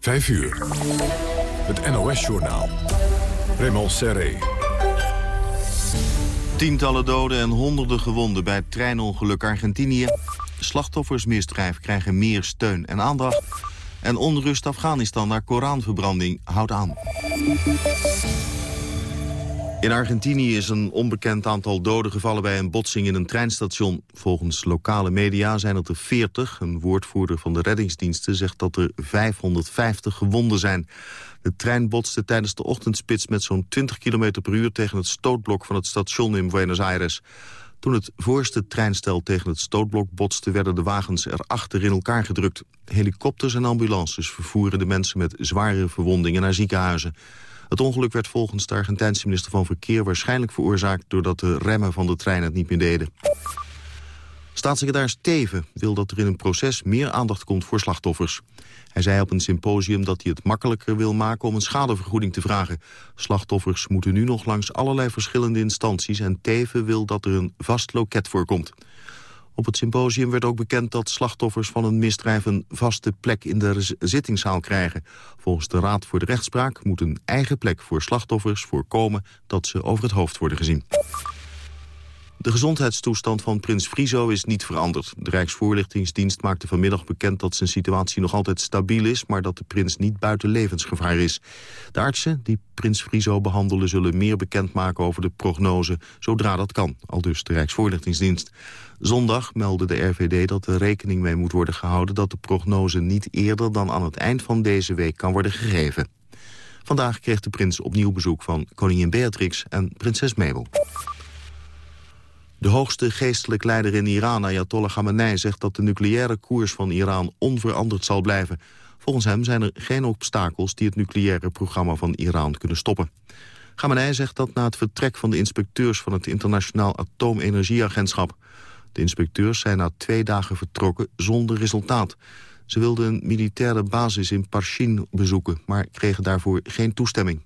5 uur. Het NOS-journaal. Raymond Serré. Tientallen doden en honderden gewonden bij het treinongeluk Argentinië. Slachtoffersmisdrijf krijgen meer steun en aandacht. En onrust Afghanistan naar Koranverbranding houdt aan. In Argentinië is een onbekend aantal doden gevallen bij een botsing in een treinstation. Volgens lokale media zijn het er 40. Een woordvoerder van de reddingsdiensten zegt dat er 550 gewonden zijn. De trein botste tijdens de ochtendspits met zo'n 20 km per uur... tegen het stootblok van het station in Buenos Aires. Toen het voorste treinstel tegen het stootblok botste... werden de wagens erachter in elkaar gedrukt. Helikopters en ambulances vervoeren de mensen met zware verwondingen naar ziekenhuizen. Het ongeluk werd volgens de Argentijnse minister van Verkeer waarschijnlijk veroorzaakt doordat de remmen van de trein het niet meer deden. Staatssecretaris Teven wil dat er in een proces meer aandacht komt voor slachtoffers. Hij zei op een symposium dat hij het makkelijker wil maken om een schadevergoeding te vragen. Slachtoffers moeten nu nog langs allerlei verschillende instanties en Teven wil dat er een vast loket voorkomt. Op het symposium werd ook bekend dat slachtoffers van een misdrijf een vaste plek in de zittingszaal krijgen. Volgens de Raad voor de Rechtspraak moet een eigen plek voor slachtoffers voorkomen dat ze over het hoofd worden gezien. De gezondheidstoestand van prins Friso is niet veranderd. De Rijksvoorlichtingsdienst maakte vanmiddag bekend dat zijn situatie nog altijd stabiel is... maar dat de prins niet buiten levensgevaar is. De artsen die prins Friso behandelen zullen meer bekendmaken over de prognose... zodra dat kan, al dus de Rijksvoorlichtingsdienst. Zondag meldde de RVD dat er rekening mee moet worden gehouden... dat de prognose niet eerder dan aan het eind van deze week kan worden gegeven. Vandaag kreeg de prins opnieuw bezoek van koningin Beatrix en prinses Mabel. De hoogste geestelijk leider in Iran, Ayatollah Khamenei... zegt dat de nucleaire koers van Iran onveranderd zal blijven. Volgens hem zijn er geen obstakels die het nucleaire programma van Iran kunnen stoppen. Khamenei zegt dat na het vertrek van de inspecteurs... van het Internationaal Atoomenergieagentschap. De inspecteurs zijn na twee dagen vertrokken zonder resultaat. Ze wilden een militaire basis in Parshin bezoeken... maar kregen daarvoor geen toestemming.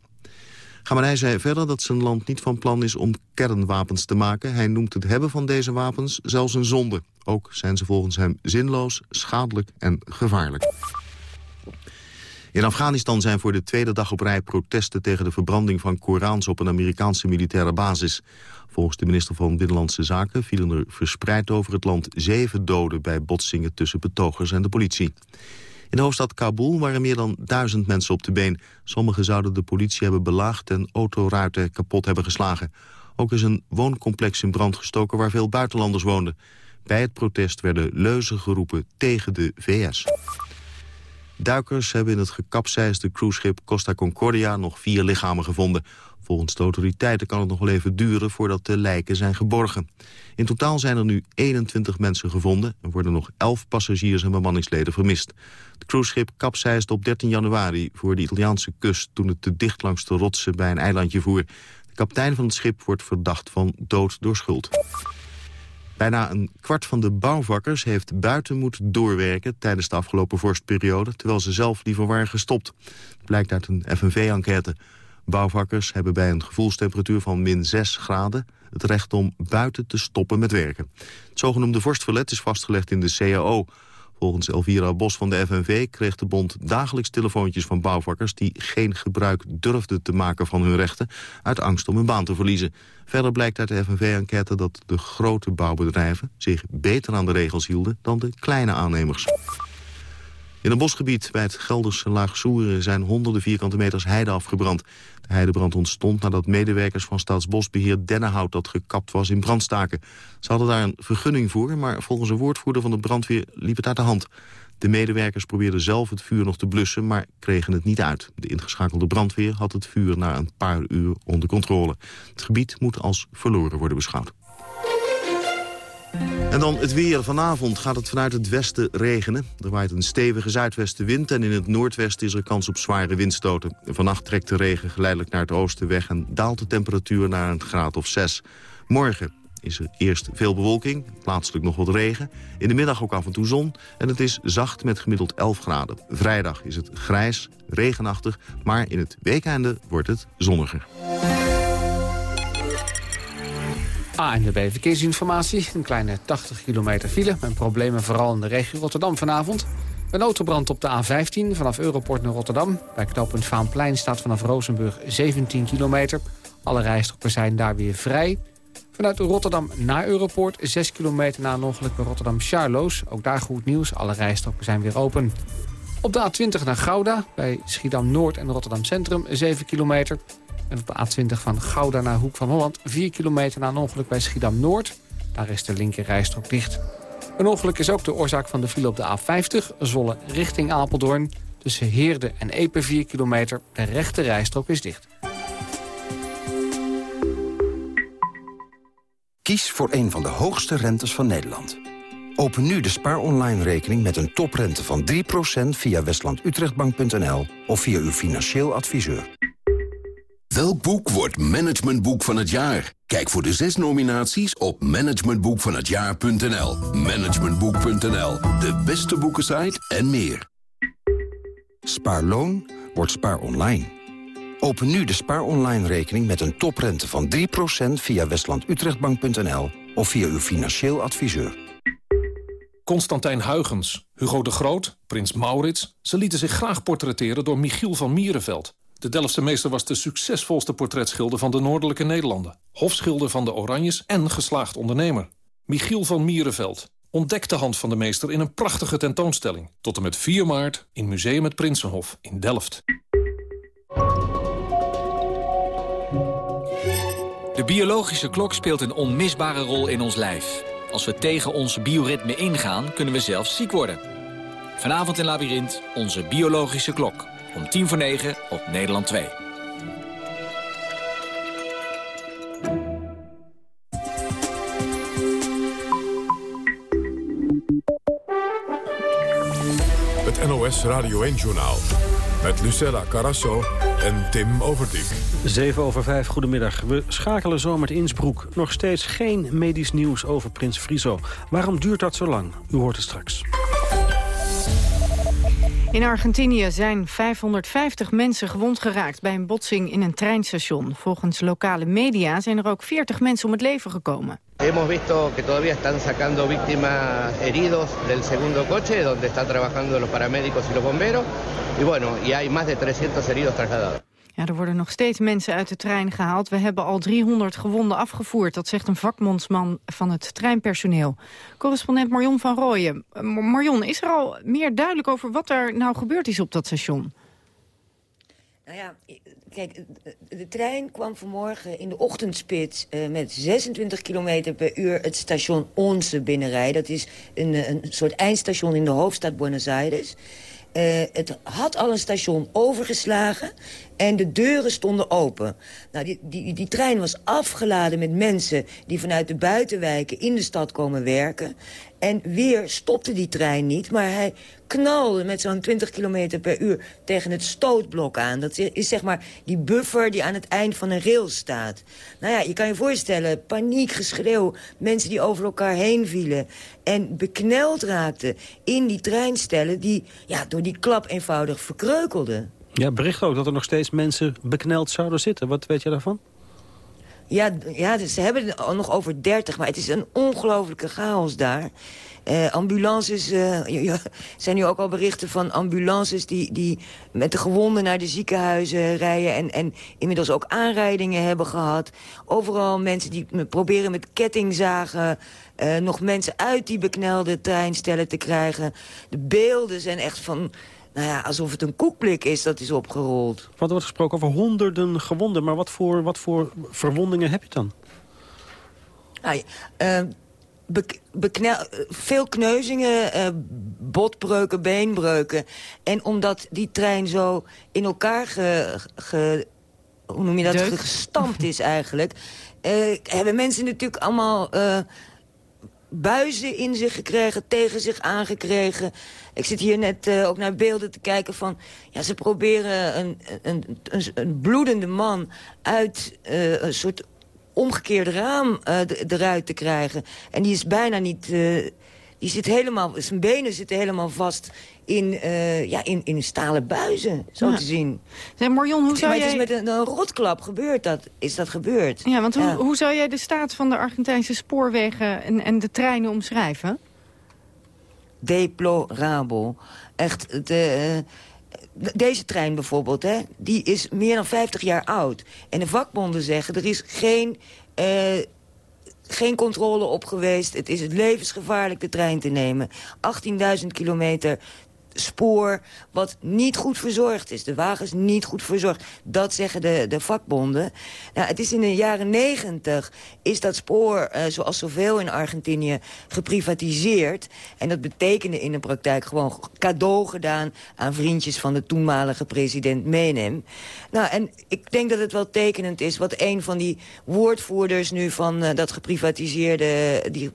Khamenei zei verder dat zijn land niet van plan is om kernwapens te maken. Hij noemt het hebben van deze wapens zelfs een zonde. Ook zijn ze volgens hem zinloos, schadelijk en gevaarlijk. In Afghanistan zijn voor de tweede dag op rij protesten tegen de verbranding van Korans op een Amerikaanse militaire basis. Volgens de minister van Binnenlandse Zaken vielen er verspreid over het land zeven doden bij botsingen tussen betogers en de politie. In de hoofdstad Kabul waren meer dan duizend mensen op de been. Sommigen zouden de politie hebben belaagd en autoruiten kapot hebben geslagen. Ook is een wooncomplex in brand gestoken waar veel buitenlanders woonden. Bij het protest werden leuzen geroepen tegen de VS. Duikers hebben in het gekapseisde cruiseschip Costa Concordia nog vier lichamen gevonden. Volgens de autoriteiten kan het nog wel even duren voordat de lijken zijn geborgen. In totaal zijn er nu 21 mensen gevonden... en worden nog 11 passagiers en bemanningsleden vermist. Het cruiseschip kapseisde op 13 januari voor de Italiaanse kust... toen het te dicht langs de rotsen bij een eilandje voer. De kapitein van het schip wordt verdacht van dood door schuld. Bijna een kwart van de bouwvakkers heeft buiten moeten doorwerken... tijdens de afgelopen vorstperiode, terwijl ze zelf liever waren gestopt. Dat blijkt uit een FNV-enquête. Bouwvakkers hebben bij een gevoelstemperatuur van min 6 graden... het recht om buiten te stoppen met werken. Het zogenoemde vorstverlet is vastgelegd in de CAO. Volgens Elvira Bos van de FNV kreeg de bond dagelijks telefoontjes van bouwvakkers... die geen gebruik durfden te maken van hun rechten... uit angst om hun baan te verliezen. Verder blijkt uit de FNV-enquête dat de grote bouwbedrijven... zich beter aan de regels hielden dan de kleine aannemers. In een bosgebied bij het Gelderse Laagsoeren zijn honderden vierkante meters heide afgebrand. De heidebrand ontstond nadat medewerkers van Staatsbosbeheer dennenhout dat gekapt was in brand staken. Ze hadden daar een vergunning voor, maar volgens een woordvoerder van de brandweer liep het uit de hand. De medewerkers probeerden zelf het vuur nog te blussen, maar kregen het niet uit. De ingeschakelde brandweer had het vuur na een paar uur onder controle. Het gebied moet als verloren worden beschouwd. En dan het weer. Vanavond gaat het vanuit het westen regenen. Er waait een stevige zuidwestenwind en in het noordwesten is er kans op zware windstoten. Vannacht trekt de regen geleidelijk naar het oosten weg en daalt de temperatuur naar een graad of 6. Morgen is er eerst veel bewolking, plaatselijk nog wat regen. In de middag ook af en toe zon en het is zacht met gemiddeld 11 graden. Vrijdag is het grijs, regenachtig, maar in het weekende wordt het zonniger. ANWB Verkeersinformatie. Een kleine 80 kilometer file. Met problemen vooral in de regio Rotterdam vanavond. Een autobrand op de A15 vanaf Europort naar Rotterdam. Bij knooppunt Vaanplein staat vanaf Rozenburg 17 kilometer. Alle rijstroken zijn daar weer vrij. Vanuit Rotterdam naar Europort 6 kilometer na een ongeluk bij Rotterdam-Charloes. Ook daar goed nieuws, alle rijstroken zijn weer open. Op de A20 naar Gouda, bij Schiedam-Noord en Rotterdam Centrum 7 kilometer. En op de A20 van Gouda naar Hoek van Holland 4 kilometer na een ongeluk bij Schiedam-Noord. Daar is de linker rijstrook dicht. Een ongeluk is ook de oorzaak van de file op de A50, Zolle richting Apeldoorn. Tussen Heerde en Epe 4 kilometer, de rechte rijstrook is dicht. Kies voor een van de hoogste rentes van Nederland. Open nu de Spaar Online rekening met een toprente van 3% via westlandutrechtbank.nl of via uw financieel adviseur. Welk boek wordt managementboek van het jaar? Kijk voor de zes nominaties op managementboekvanhetjaar.nl. Managementboek.nl, de beste boekensite en meer. Spaarloon wordt spaar online. Open nu de Spaar Online rekening met een toprente van 3% via westlandutrechtbank.nl of via uw financieel adviseur. Constantijn Huygens, Hugo de Groot, Prins Maurits... ze lieten zich graag portretteren door Michiel van Mierenveld. De Delftse meester was de succesvolste portretschilder van de Noordelijke Nederlanden. Hofschilder van de Oranjes en geslaagd ondernemer. Michiel van Mierenveld ontdekt de hand van de meester in een prachtige tentoonstelling. Tot en met 4 maart in Museum het Prinsenhof in Delft. De biologische klok speelt een onmisbare rol in ons lijf. Als we tegen onze bioritme ingaan, kunnen we zelfs ziek worden. Vanavond in Labyrinth, onze biologische klok. Om tien voor negen op Nederland 2. Het NOS Radio 1-journaal. Met Lucella Carasso en Tim Overdijk. 7 over 5, goedemiddag. We schakelen zo met Innsbruck. Nog steeds geen medisch nieuws over Prins Friso. Waarom duurt dat zo lang? U hoort het straks. In Argentinië zijn 550 mensen gewond geraakt bij een botsing in een treinstation. Volgens lokale media zijn er ook 40 mensen om het leven gekomen. Hemos visto que todavía están sacando víctimas heridos del segundo coche, donde están trabajando los paramédicos y los bomberos. Y bueno, y hay más de 300 heridos trasladados. Ja, er worden nog steeds mensen uit de trein gehaald. We hebben al 300 gewonden afgevoerd. Dat zegt een vakmondsman van het treinpersoneel. Correspondent Marion van Rooyen. Uh, Marion, is er al meer duidelijk over wat er nou gebeurd is op dat station? Nou ja, kijk, de trein kwam vanmorgen in de ochtendspits met 26 km per uur het station Onze binnenrijden. Dat is een, een soort eindstation in de hoofdstad Buenos Aires. Het had al een station overgeslagen en de deuren stonden open. Nou, die, die, die trein was afgeladen met mensen die vanuit de buitenwijken in de stad komen werken. En weer stopte die trein niet, maar hij knalde met zo'n 20 km per uur tegen het stootblok aan. Dat is zeg maar die buffer die aan het eind van een rail staat. Nou ja, je kan je voorstellen, paniek, geschreeuw, mensen die over elkaar heen vielen... en bekneld raakten in die treinstellen die ja, door die klap eenvoudig verkreukelden. Ja, bericht ook dat er nog steeds mensen bekneld zouden zitten. Wat weet je daarvan? Ja, ja ze hebben het nog over 30, maar het is een ongelofelijke chaos daar. Uh, ambulances, uh, er zijn nu ook al berichten van ambulances... die, die met de gewonden naar de ziekenhuizen rijden... En, en inmiddels ook aanrijdingen hebben gehad. Overal mensen die proberen met kettingzagen... Uh, nog mensen uit die beknelde treinstellen te krijgen. De beelden zijn echt van nou ja, alsof het een koekblik is dat is opgerold. Wat wordt gesproken over honderden gewonden. Maar wat voor, wat voor verwondingen heb je dan? Nou, uh, veel kneuzingen, uh, botbreuken, beenbreuken. En omdat die trein zo in elkaar ge, ge hoe noem je dat, gestampt is eigenlijk... Uh, hebben mensen natuurlijk allemaal buizen in zich gekregen, tegen zich aangekregen. Ik zit hier net uh, ook naar beelden te kijken van... ja, ze proberen een, een, een, een bloedende man uit uh, een soort omgekeerde raam uh, eruit te krijgen. En die is bijna niet... die zit helemaal, zijn benen zitten helemaal vast in, uh, ja, in, in stalen buizen, zo ja. te zien. Zeg, Marion, hoe zou jij... het is met een, een, rotklap gebeurd, dat, is dat gebeurd. Ja, want hoe, hoe zou jij de staat van de Argentijnse spoorwegen en, en de treinen omschrijven? deplorabel. Echt, de, deze trein bijvoorbeeld, hè, die is meer dan 50 jaar oud. En de vakbonden zeggen, er is geen, uh, geen controle op geweest. Het is levensgevaarlijk de trein te nemen. 18.000 kilometer spoor wat niet goed verzorgd is. De wagens niet goed verzorgd. Dat zeggen de, de vakbonden. Nou, het is in de jaren negentig is dat spoor, uh, zoals zoveel in Argentinië, geprivatiseerd. En dat betekende in de praktijk gewoon cadeau gedaan... aan vriendjes van de toenmalige president Menem. Nou, en ik denk dat het wel tekenend is wat een van die woordvoerders nu van uh, dat geprivatiseerde, die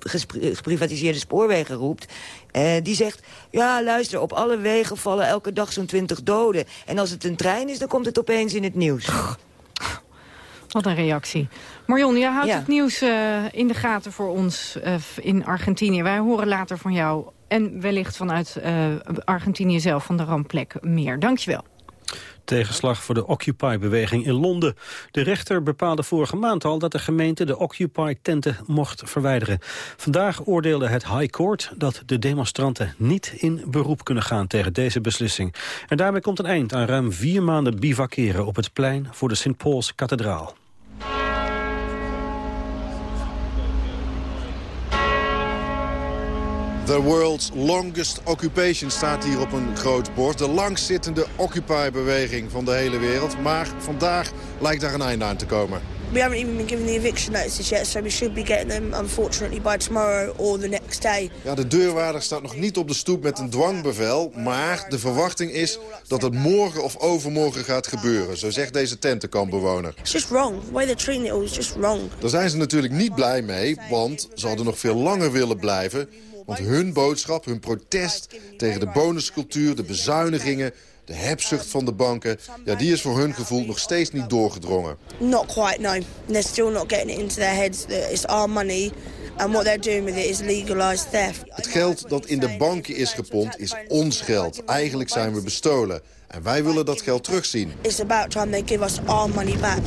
geprivatiseerde spoorwegen roept. Uh, die zegt, ja luister, op alle wegen vallen elke dag zo'n twintig doden. En als het een trein is, dan komt het opeens in het nieuws. Wat een reactie. Marion, jij houdt het nieuws uh, in de gaten voor ons uh, in Argentinië. Wij horen later van jou en wellicht vanuit Argentinië zelf van de rampplek meer. Dankjewel. Tegenslag voor de Occupy-beweging in Londen. De rechter bepaalde vorige maand al dat de gemeente de Occupy-tenten mocht verwijderen. Vandaag oordeelde het High Court dat de demonstranten niet in beroep kunnen gaan tegen deze beslissing. En daarmee komt een eind aan ruim vier maanden bivakeren op het plein voor de St. Paul's kathedraal. The world's longest occupation staat hier op een groot bord. De langzittende Occupy-beweging van de hele wereld. Maar vandaag lijkt daar een einde aan te komen. We haven't even been given the eviction notices yet, so we should be getting them unfortunately by tomorrow or the next day. Ja, de deurwaarder staat nog niet op de stoep met een dwangbevel, maar de verwachting is dat het morgen of overmorgen gaat gebeuren, zo zegt deze tentenkampbewoner. It's just wrong. The way they're treating it all is just wrong. Daar zijn ze natuurlijk niet blij mee, want ze hadden nog veel langer willen blijven. Want hun boodschap, hun protest tegen de bonuscultuur, de bezuinigingen... de hebzucht van de banken, ja, die is voor hun gevoel nog steeds niet doorgedrongen. Not quite, no. They're still not getting it into their heads that it's our money... And what they're doing with it is legalized theft. Het geld dat in de banken is gepompt is ons geld. Eigenlijk zijn we bestolen. En wij willen dat geld terugzien. It's about time they give us our money back.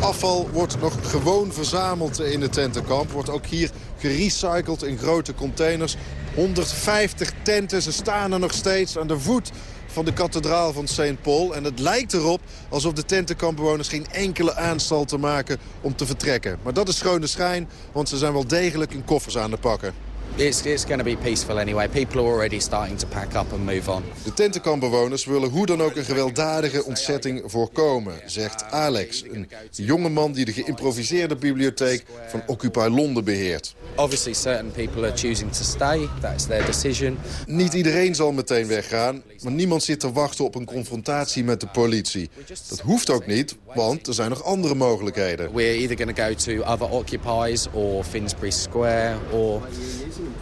Afval wordt nog gewoon verzameld in het tentenkamp. Wordt ook hier gerecycled in grote containers. 150 tenten, staan er nog steeds aan de voet van de kathedraal van St. Paul. En het lijkt erop alsof de tentenkampbewoners geen enkele aanstal te maken om te vertrekken. Maar dat is schone schijn, want ze zijn wel degelijk in koffers aan de pakken. It's, it's going to be peaceful anyway. People are already starting to pack up and move on. De tentenkampbewoners willen hoe dan ook een gewelddadige ontzetting voorkomen, zegt Alex. Een jonge man die de geïmproviseerde bibliotheek van Occupy Londen beheert. Obviously certain people are choosing to stay. That's their decision. Niet iedereen zal meteen weggaan, maar niemand zit te wachten op een confrontatie met de politie. Dat hoeft ook niet, want er zijn nog andere mogelijkheden. We're either going to go to other occupies or Finsbury Square or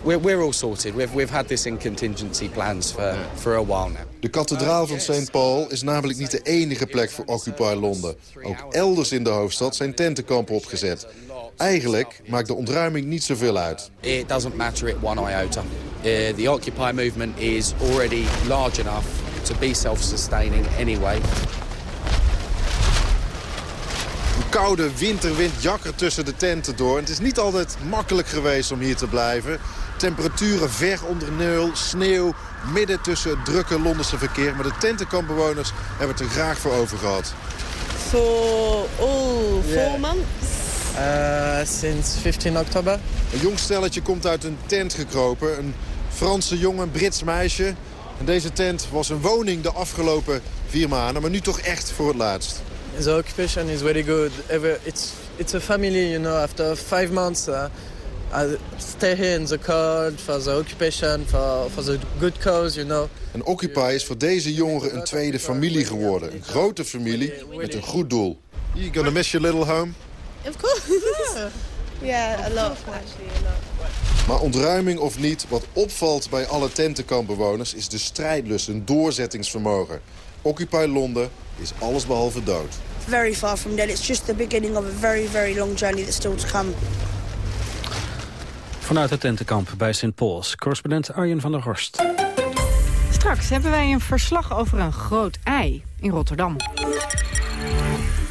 we're, we're all sorted. We've, we've had this in contingency plans for, for a while now. De kathedraal van St. Paul is namelijk niet de enige plek voor Occupy Londen. Ook elders in de hoofdstad zijn tentenkampen opgezet. Eigenlijk maakt de ontruiming niet zoveel uit. It doesn't matter it one iota. Uh, the Occupy movement is already large enough to be self-sustaining anyway. Koude winterwind jakkert tussen de tenten door. En het is niet altijd makkelijk geweest om hier te blijven. Temperaturen ver onder nul, sneeuw, midden tussen het drukke Londense verkeer. Maar de tentenkampbewoners hebben het er graag voor over gehad. For all four months? Uh, sinds 15 oktober. Een jong stelletje komt uit een tent gekropen. Een Franse jongen, een Brits meisje. En deze tent was een woning de afgelopen vier maanden, maar nu toch echt voor het laatst. The occupation is very good. It's, it's a family, you know, after five months... Uh, I stay here in the cold for the occupation, for, for the good cause, you know. En Occupy is voor deze jongeren een tweede familie geworden. Een grote familie met een goed doel. You gonna miss your little home? Of course. yeah, a lot. Actually, a lot. Maar ontruiming of niet, wat opvalt bij alle tentenkampbewoners... is de strijdlust, een doorzettingsvermogen. Occupy Londen is allesbehalve dood. Very far from dead. It's just the beginning of a very, very long journey that's still to come. Vanuit het tentenkamp bij St. Paul's. Correspondent Arjen van der Horst. Straks hebben wij een verslag over een groot ei in Rotterdam.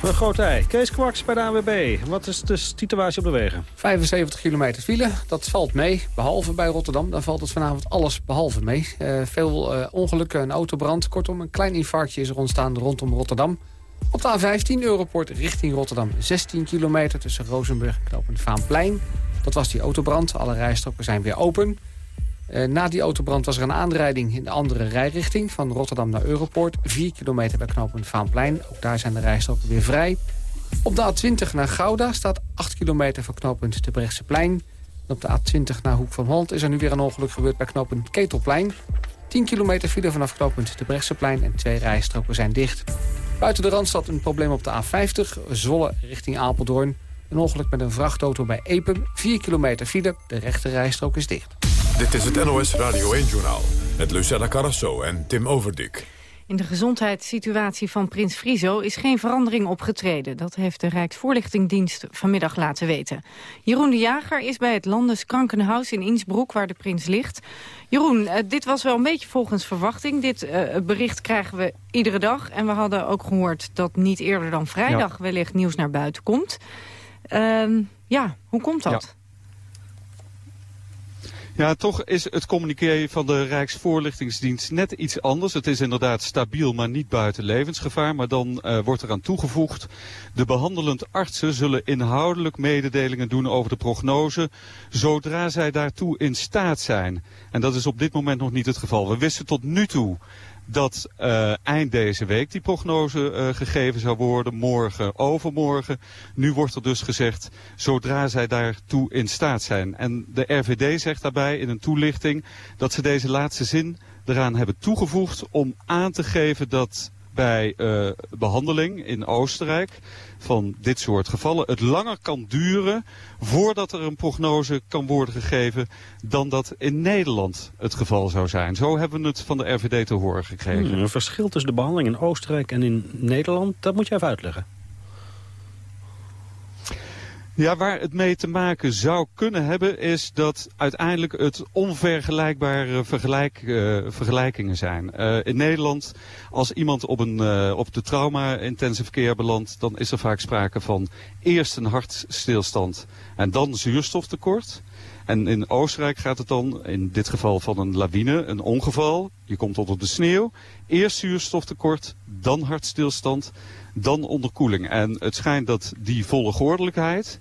Een groot. Kees Kwaks bij de ANWB. Wat is de situatie op de wegen? 75 kilometer file, dat valt mee. Behalve bij Rotterdam, dan valt het vanavond alles behalve mee. Uh, veel uh, ongelukken, een autobrand. Kortom, een klein infarctje is er ontstaan rondom Rotterdam. Op de A15 Europort richting Rotterdam. 16 kilometer tussen Rozenburg en Knopend Vaanplein. Dat was die autobrand. Alle rijstroken zijn weer open. Uh, na die autobrand was er een aanrijding in de andere rijrichting... van Rotterdam naar Europoort. 4 kilometer bij knooppunt Vaanplein. Ook daar zijn de rijstroken weer vrij. Op de A20 naar Gouda staat 8 kilometer voor knooppunt de Brechtseplein. Op de A20 naar Hoek van Holland is er nu weer een ongeluk gebeurd bij knooppunt Ketelplein. 10 kilometer file vanaf knooppunt de Brechtseplein en twee rijstroken zijn dicht. Buiten de Randstad een probleem op de A50, Zwolle richting Apeldoorn. Een ongeluk met een vrachtauto bij Epen. 4 kilometer file, de rechte rijstrook is dicht. Dit is het NOS Radio 1-journaal met Lucella Carrasso en Tim Overdik. In de gezondheidssituatie van prins Friso is geen verandering opgetreden. Dat heeft de Rijksvoorlichtingdienst vanmiddag laten weten. Jeroen de Jager is bij het Landeskrankenhuis in Innsbruck, waar de prins ligt. Jeroen, uh, dit was wel een beetje volgens verwachting. Dit uh, bericht krijgen we iedere dag. En we hadden ook gehoord dat niet eerder dan vrijdag ja. wellicht nieuws naar buiten komt. Uh, ja, hoe komt dat? Ja. Ja, toch is het communiqué van de Rijksvoorlichtingsdienst net iets anders. Het is inderdaad stabiel, maar niet buiten levensgevaar. Maar dan uh, wordt eraan toegevoegd... de behandelend artsen zullen inhoudelijk mededelingen doen over de prognose... zodra zij daartoe in staat zijn. En dat is op dit moment nog niet het geval. We wisten tot nu toe dat uh, eind deze week die prognose uh, gegeven zou worden. Morgen, overmorgen. Nu wordt er dus gezegd zodra zij daartoe in staat zijn. En de RVD zegt daarbij in een toelichting dat ze deze laatste zin eraan hebben toegevoegd om aan te geven dat bij uh, behandeling in Oostenrijk van dit soort gevallen het langer kan duren voordat er een prognose kan worden gegeven dan dat in Nederland het geval zou zijn. Zo hebben we het van de RVD te horen gekregen. Hmm, een verschil tussen de behandeling in Oostenrijk en in Nederland, dat moet je even uitleggen. Ja, waar het mee te maken zou kunnen hebben is dat uiteindelijk het onvergelijkbare vergelijk, uh, vergelijkingen zijn. Uh, in Nederland, als iemand op, een, uh, op de trauma-intensive care belandt, dan is er vaak sprake van eerst een hartstilstand en dan zuurstoftekort. En in Oostenrijk gaat het dan, in dit geval van een lawine, een ongeval. Je komt op de sneeuw. Eerst zuurstoftekort, dan hartstilstand, dan onderkoeling. En het schijnt dat die volgordelijkheid,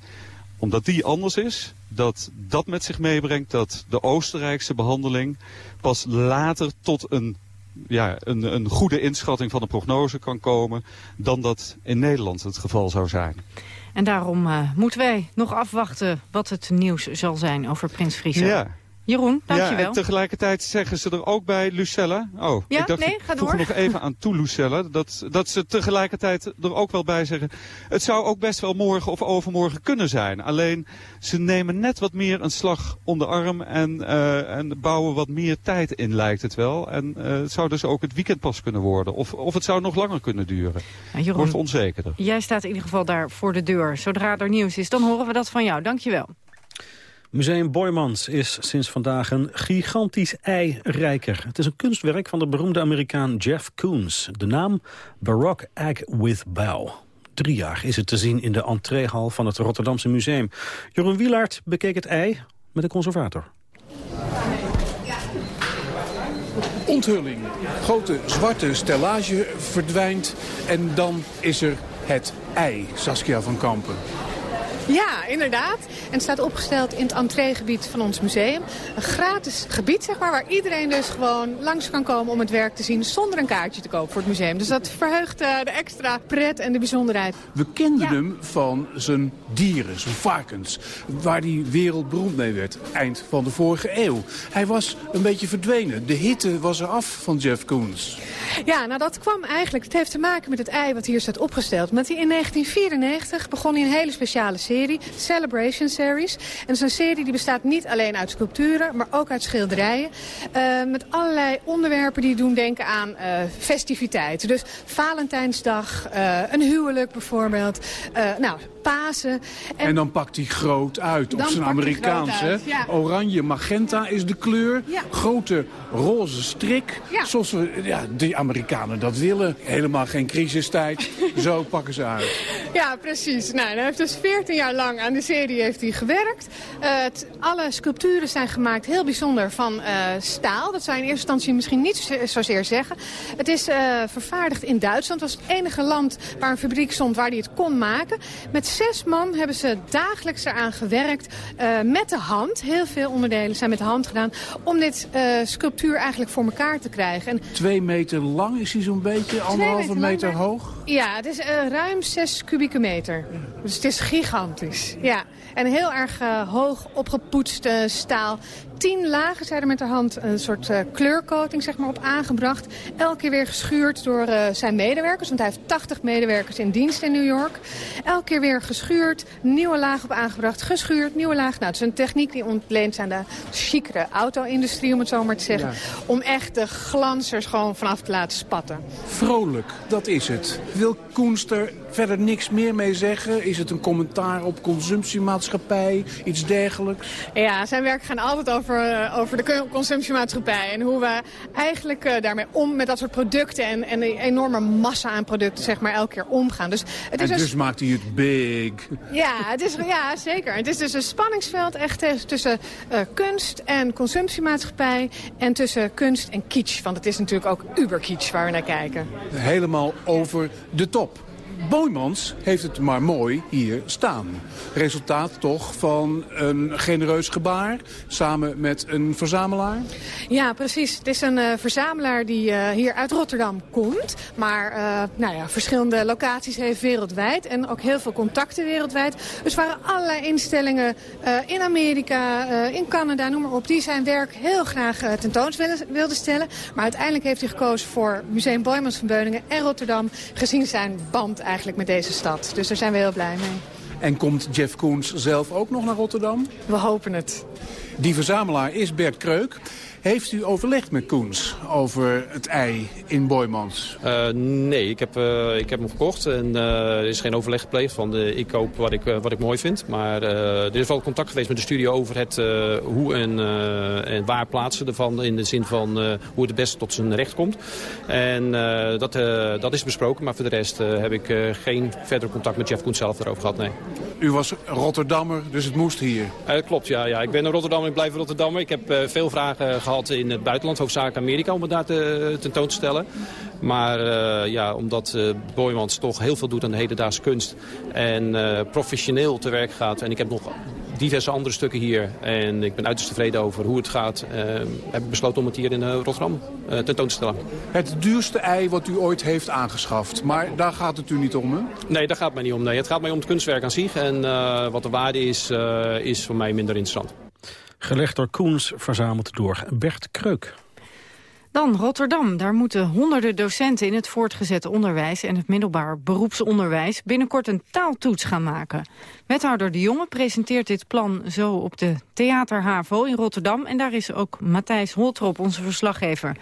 omdat die anders is, dat dat met zich meebrengt dat de Oostenrijkse behandeling pas later tot een ja, een, een goede inschatting van de prognose kan komen dan dat in Nederland het geval zou zijn. En daarom uh, moeten wij nog afwachten wat het nieuws zal zijn over Prins Friso. Ja. Jeroen, dankjewel. Ja, en tegelijkertijd zeggen ze er ook bij Lucella... Oh, ja, ik dacht, nee, ga door. nog even aan toe, Lucella... Dat, dat ze tegelijkertijd er ook wel bij zeggen... het zou ook best wel morgen of overmorgen kunnen zijn. Alleen, ze nemen net wat meer een slag om de arm... en, uh, en bouwen wat meer tijd in, lijkt het wel. En uh, het zou dus ook het weekend pas kunnen worden. Of, of het zou nog langer kunnen duren. Nou, Jeroen, Wordt onzekerder. Jij staat in ieder geval daar voor de deur. Zodra er nieuws is, dan horen we dat van jou. Dankjewel. Museum Boymans is sinds vandaag een gigantisch ei-rijker. Het is een kunstwerk van de beroemde Amerikaan Jeff Koons. De naam Baroque Egg with Bow. Drie jaar is het te zien in de entreehal van het Rotterdamse museum. Jeroen Wielaert bekeek het ei met de conservator. Onthulling. Grote zwarte stellage verdwijnt en dan is er het ei, Saskia van Kampen. Ja, inderdaad. En het staat opgesteld in het entreegebied van ons museum. Een gratis gebied, zeg maar, waar iedereen dus gewoon langs kan komen om het werk te zien zonder een kaartje te kopen voor het museum. Dus dat verheugt uh, de extra pret en de bijzonderheid. We kenden ja. hem van zijn dieren, zijn varkens, waar hij wereldberoemd mee werd, eind van de vorige eeuw. Hij was een beetje verdwenen. De hitte was er af van Jeff Koons. Ja, nou dat kwam eigenlijk, het heeft te maken met het ei wat hier staat opgesteld. Omdat hij in 1994 begon hij een hele speciale serie serie, Celebration Series. En dat is een serie die bestaat niet alleen uit sculpturen, maar ook uit schilderijen. Uh, met allerlei onderwerpen die doen denken aan uh, festiviteiten. Dus Valentijnsdag, uh, een huwelijk bijvoorbeeld. nou, Pasen. En, en, dan pakt hij groot uit op zijn Amerikaans. Uit, ja. Oranje magenta is de kleur. Ja. Grote roze strik. Ja. Zoals we, ja, die Amerikanen dat willen. Helemaal geen crisistijd. Zo pakken ze uit. Ja, precies. Nou, hij heeft dus 14 jaar lang aan de serie heeft hij gewerkt. Uh, het, alle sculpturen zijn gemaakt heel bijzonder van uh, staal. Dat zou je in eerste instantie misschien niet zozeer zeggen. Het is uh, vervaardigd in Duitsland. Het was het enige land waar een fabriek stond waar hij het kon maken. Met zes man hebben ze dagelijks eraan gewerkt met de hand. Heel veel onderdelen zijn met de hand gedaan om dit sculptuur eigenlijk voor elkaar te krijgen. En Twee meter lang is hij zo'n beetje, anderhalve meter, meter hoog? Ja, het is ruim 6 kubieke meter. Dus het is gigantisch. Ja. En heel erg uh, hoog opgepoetste staal. Tien lagen zijn er met de hand een soort uh, kleurcoating zeg maar, op aangebracht. Elke keer weer geschuurd door uh, zijn medewerkers. Want hij heeft 80 medewerkers in dienst in New York. Elke keer weer geschuurd, nieuwe laag op aangebracht, geschuurd, nieuwe laag. Nou, het is een techniek die ontleent aan de chicere auto-industrie, om het zo maar te zeggen. Om echt de glansers gewoon vanaf te laten spatten. Vrolijk, dat is het. Wil Koens er verder niks meer mee zeggen? Is het een commentaar op consumptiemaatschappij, iets dergelijks? Ja, zijn werk gaat altijd over, eh, over de consumptiemaatschappij. En hoe we eigenlijk uh, daarmee om met dat soort producten en, en een enorme massa aan producten zeg maar elke keer omgaan. Dus het is en dus maakt hij het big. Ja, het is, ja, zeker. Het is dus een spanningsveld echt tussen uh, kunst en consumptiemaatschappij en tussen kunst en kitsch. Want het is natuurlijk ook uber-kitsch waar we naar kijken. Helemaal over de top. Boymans heeft het maar mooi hier staan. Resultaat toch van een genereus gebaar samen met een verzamelaar? Ja, precies. Het is een uh, verzamelaar die uh, hier uit Rotterdam komt. Maar uh, nou ja, verschillende locaties heeft wereldwijd. En ook heel veel contacten wereldwijd. Dus waren allerlei instellingen in Amerika, in Canada, noem maar op. Die zijn werk heel graag tentoons wilden stellen. Maar uiteindelijk heeft hij gekozen voor Museum Boymans van Beuningen en Rotterdam. Gezien zijn band eigenlijk met deze stad. Dus daar zijn we heel blij mee. En komt Jeff Koens zelf ook nog naar Rotterdam? We hopen het. Die verzamelaar is Bert Kreuk. Heeft u overlegd met Koens over het ei in Boymans? Uh, nee, ik heb, uh, ik heb hem gekocht en uh, er is geen overleg gepleegd van de, ik koop wat ik, wat ik mooi vind. Maar er is wel contact geweest met de studio over het hoe en, en waar plaatsen ervan. In de zin van hoe het het beste tot zijn recht komt. En dat, dat is besproken, maar voor de rest heb ik geen verder contact met Jeff Koens zelf erover gehad, nee. U was Rotterdammer, dus het moest hier? klopt, ja, ja. Ik ben een Rotterdammer, ik blijf Rotterdammer. Ik heb veel vragen gehad in het buitenland, hoofdzakelijk Amerika, om het daar te, tentoon te stellen. Maar uh, ja, omdat uh, Boymans toch heel veel doet aan de hedendaagse kunst en uh, professioneel te werk gaat. En ik heb nog diverse andere stukken hier en ik ben uiterst tevreden over hoe het gaat. heb ik besloten om het hier in Rotterdam tentoon te stellen. Het duurste ei wat u ooit heeft aangeschaft, maar daar gaat het u niet om, hè? Nee, daar gaat het mij niet om. Nee. Het gaat mij om het kunstwerk aan zich en wat de waarde is, is voor mij minder interessant. Gelegd door Koens, verzameld door Bert Kreuk. Dan Rotterdam. Daar moeten honderden docenten in het voortgezet onderwijs... en het middelbaar beroepsonderwijs binnenkort een taaltoets gaan maken. Wethouder De Jonge presenteert dit plan zo op de Theater HAVO in Rotterdam. En daar is ook Matthijs Holtrop, onze verslaggever.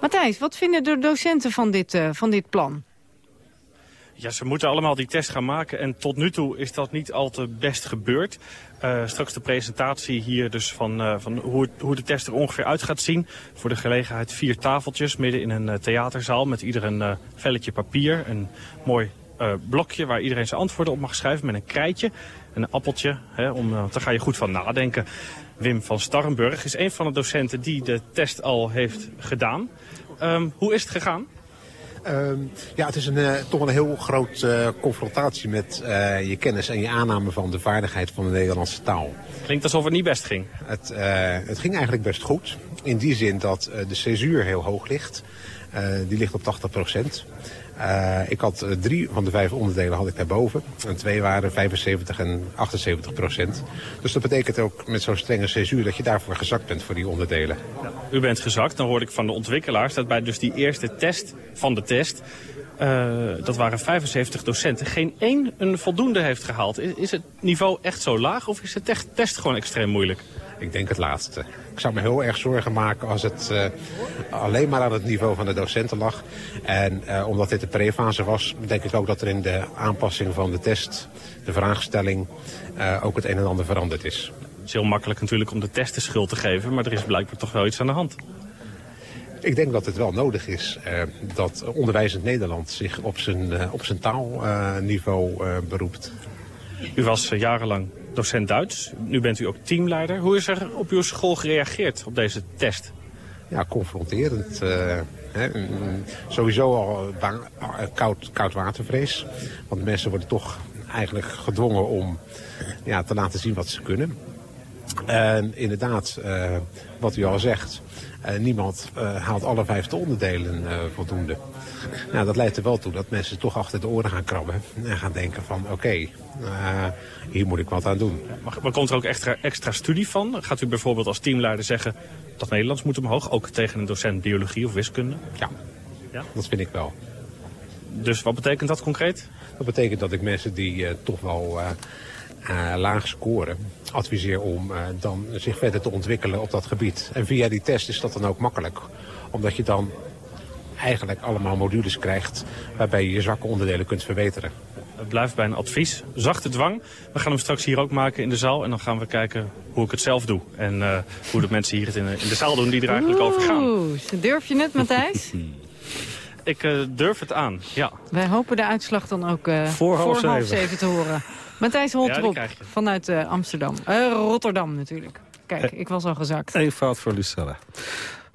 Matthijs, wat vinden de docenten van dit, uh, van dit plan? Ja, ze moeten allemaal die test gaan maken en tot nu toe is dat niet al te best gebeurd. Uh, straks de presentatie hier dus van, uh, van hoe, hoe de test er ongeveer uit gaat zien. Voor de gelegenheid vier tafeltjes midden in een uh, theaterzaal met ieder een velletje papier. Een mooi blokje waar iedereen zijn antwoorden op mag schrijven met een krijtje en een appeltje. Hè, om, daar ga je goed van nadenken. Wim van Starrenburg is een van de docenten die de test al heeft gedaan. Um, hoe is het gegaan? Uh, ja, het is een, uh, toch een heel groot uh, confrontatie met uh, je kennis en je aanname van de vaardigheid van de Nederlandse taal. Klinkt alsof het niet best ging. Het, het ging eigenlijk best goed. In die zin dat de césuur heel hoog ligt. die ligt op 80 procent. Uh, ik had uh, drie van de vijf onderdelen had ik daarboven. En twee waren 75 en 78 procent. Dus dat betekent ook met zo'n strenge censuur dat je daarvoor gezakt bent voor die onderdelen. U bent gezakt, dan hoorde ik van de ontwikkelaars dat bij dus die eerste test van de test... Uh, dat waren 75 docenten. Geen één een voldoende heeft gehaald. Is, is het niveau echt zo laag of is de test gewoon extreem moeilijk? Ik denk het laatste. Ik zou me heel erg zorgen maken als het uh, alleen maar aan het niveau van de docenten lag. En uh, omdat dit de prefase was, denk ik ook dat er in de aanpassing van de test, de vraagstelling, uh, ook het een en ander veranderd is. Het is heel makkelijk natuurlijk om de test de schuld te geven, maar er is blijkbaar toch wel iets aan de hand. Ik denk dat het wel nodig is uh, dat onderwijzend Nederland zich op zijn, op zijn taalniveau beroept. U was jarenlang docent Duits. Nu bent u ook teamleider. Hoe is er op uw school gereageerd op deze test? Ja, confronterend. Hè. Sowieso al koud, koud watervrees. Want mensen worden toch eigenlijk gedwongen om ja, te laten zien wat ze kunnen. En inderdaad, wat u al zegt, niemand haalt alle vijfde onderdelen uh, voldoende. Nou, dat leidt er wel toe dat mensen toch achter de oren gaan krabben. En gaan denken van oké, okay, hier moet ik wat aan doen. Maar, maar, komt er ook extra, extra studie van? Gaat u bijvoorbeeld als teamleider zeggen dat Nederlands moet omhoog? Ook tegen een docent biologie of wiskunde? Ja, ja? dat vind ik wel. Dus wat betekent dat concreet? Dat betekent dat ik mensen die toch wel uh, laag scoren, adviseer om uh, dan zich verder te ontwikkelen op dat gebied. En via die test is dat dan ook makkelijk. Omdat je dan eigenlijk allemaal modules krijgt waarbij je je zwakke onderdelen kunt verbeteren. Het blijft bij een advies. Zachte dwang. We gaan hem straks hier ook maken in de zaal. En dan gaan we kijken hoe ik het zelf doe. En uh, hoe de mensen hier het in, in de zaal doen die er eigenlijk over gaan. Oeh, durf je het, Matthijs? ik uh, durf het aan, ja. Wij hopen de uitslag dan ook uh, voor, half, voor half zeven te horen. Matthijs Holtrop ja, vanuit uh, Amsterdam. Uh, Rotterdam natuurlijk. Kijk, ik was al gezakt. Eén fout voor Lucella.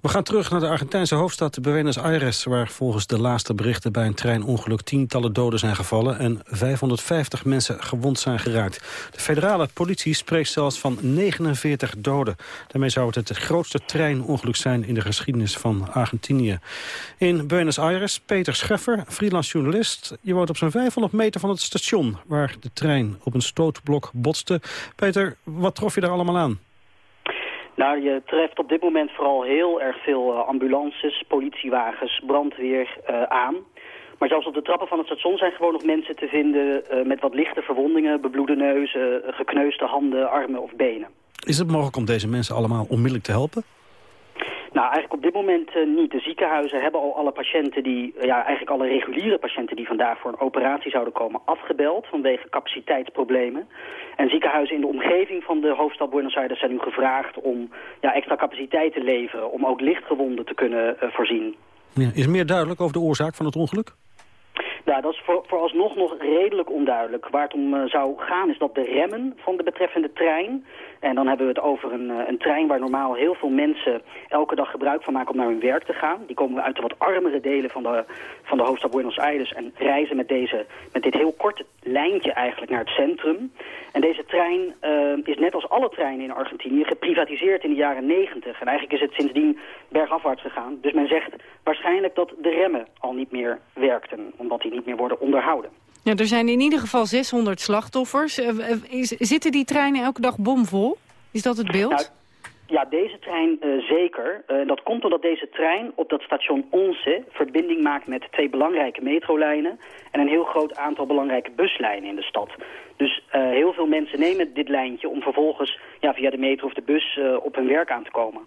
We gaan terug naar de Argentijnse hoofdstad Buenos Aires... waar volgens de laatste berichten bij een treinongeluk tientallen doden zijn gevallen... en 550 mensen gewond zijn geraakt. De federale politie spreekt zelfs van 49 doden. Daarmee zou het het grootste treinongeluk zijn in de geschiedenis van Argentinië. In Buenos Aires, Peter Scheffer, freelance journalist. Je woont op zo'n 500 meter van het station... waar de trein op een stootblok botste. Peter, wat trof je daar allemaal aan? Nou, je treft op dit moment vooral heel erg veel uh, ambulances, politiewagens, brandweer uh, aan. Maar zelfs op de trappen van het station zijn gewoon nog mensen te vinden uh, met wat lichte verwondingen, bebloede neuzen, gekneusde handen, armen of benen. Is het mogelijk om deze mensen allemaal onmiddellijk te helpen? Nou, eigenlijk op dit moment uh, niet. De ziekenhuizen hebben al alle patiënten die, uh, ja, eigenlijk alle reguliere patiënten die vandaag voor een operatie zouden komen afgebeld vanwege capaciteitsproblemen. En ziekenhuizen in de omgeving van de hoofdstad Buenos Aires zijn nu gevraagd om ja, extra capaciteit te leveren, om ook lichtgewonden te kunnen uh, voorzien. Ja, is meer duidelijk over de oorzaak van het ongeluk? Nou, dat is voor, vooralsnog nog redelijk onduidelijk. Waar het om uh, zou gaan is dat de remmen van de betreffende trein... en dan hebben we het over een, uh, een trein waar normaal heel veel mensen... elke dag gebruik van maken om naar hun werk te gaan. Die komen uit de wat armere delen van de, van de hoofdstad Buenos Aires... en reizen met, deze, met dit heel korte lijntje eigenlijk naar het centrum. En deze trein uh, is net als alle treinen in Argentinië geprivatiseerd in de jaren 90. En eigenlijk is het sindsdien bergafwaarts gegaan. Dus men zegt waarschijnlijk dat de remmen al niet meer werkten... omdat die niet meer worden onderhouden. Ja, er zijn in ieder geval 600 slachtoffers. Uh, is, zitten die treinen elke dag bomvol? Is dat het beeld? Nou, ja, deze trein uh, zeker. Uh, dat komt omdat deze trein op dat station Onze verbinding maakt met twee belangrijke metrolijnen en een heel groot aantal belangrijke buslijnen in de stad. Dus uh, heel veel mensen nemen dit lijntje om vervolgens ja, via de metro of de bus op hun werk aan te komen.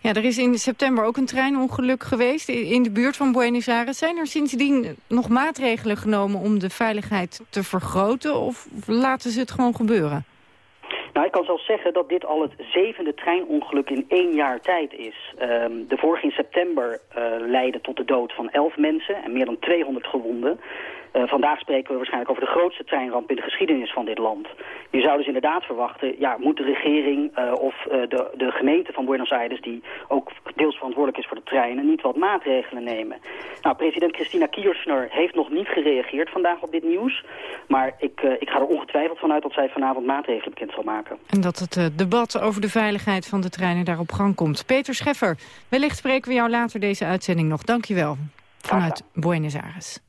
Ja, er is in september ook een treinongeluk geweest in de buurt van Buenos Aires. Zijn er sindsdien nog maatregelen genomen om de veiligheid te vergroten of laten ze het gewoon gebeuren? Nou, ik kan zelfs zeggen dat dit al het zevende treinongeluk in één jaar tijd is. Um, de vorige in september uh, leidde tot de dood van elf mensen en meer dan 200 gewonden. Uh, vandaag spreken we waarschijnlijk over de grootste treinramp in de geschiedenis van dit land. Je zou dus inderdaad verwachten, ja, moet de regering uh, of uh, de, de gemeente van Buenos Aires, die ook deels verantwoordelijk is voor de treinen, niet wat maatregelen nemen. Nou, president Christina Kirchner heeft nog niet gereageerd vandaag op dit nieuws. Maar ik, ik ga er ongetwijfeld vanuit dat zij vanavond maatregelen bekend zal maken. En dat het debat over de veiligheid van de treinen daar op gang komt. Peter Scheffer, wellicht spreken we jou later deze uitzending nog. Dank je wel. Vanuit Buenos Aires.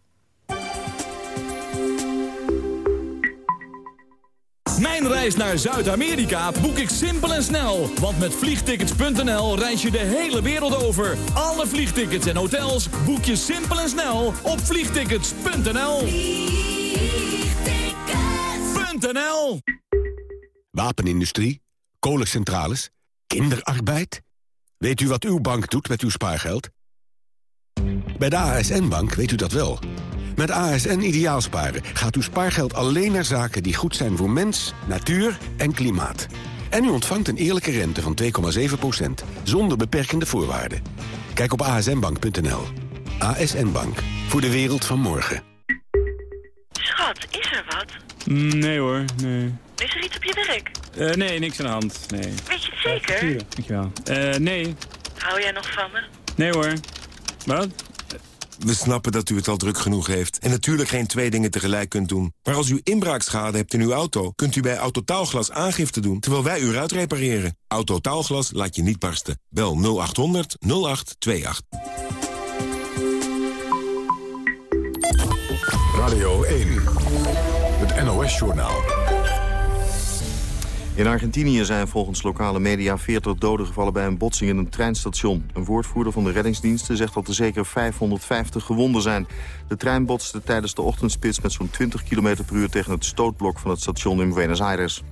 Mijn reis naar Zuid-Amerika boek ik simpel en snel. Want met vliegtickets.nl reis je de hele wereld over. Alle vliegtickets en hotels boek je simpel en snel op vliegtickets.nl. Vliegtickets.nl wapenindustrie, kolencentrales, kinderarbeid? Weet u wat uw bank doet met uw spaargeld? Bij de ASN-bank weet u dat wel. Met ASN Ideaalsparen gaat uw spaargeld alleen naar zaken die goed zijn voor mens, natuur en klimaat. En u ontvangt een eerlijke rente van 2,7%, zonder beperkende voorwaarden. Kijk op asnbank.nl. ASN Bank, voor de wereld van morgen. Schat, is er wat? Nee hoor, nee. Is er iets op je werk? Uh, nee, niks aan de hand, nee. Weet je het zeker? Ja, dankjewel. Uh, nee. Hou jij nog van me? Nee hoor. Wat? We snappen dat u het al druk genoeg heeft en natuurlijk geen twee dingen tegelijk kunt doen. Maar als u inbraakschade hebt in uw auto, kunt u bij Autotaalglas aangifte doen terwijl wij u eruit repareren. Autotaalglas laat je niet barsten. Bel 0800 0828. Radio 1, het NOS-journaal. In Argentinië zijn volgens lokale media 40 doden gevallen bij een botsing in een treinstation. Een woordvoerder van de reddingsdiensten zegt dat er zeker 550 gewonden zijn. De trein botste tijdens de ochtendspits met zo'n 20 km per uur tegen het stootblok van het station in Buenos Aires.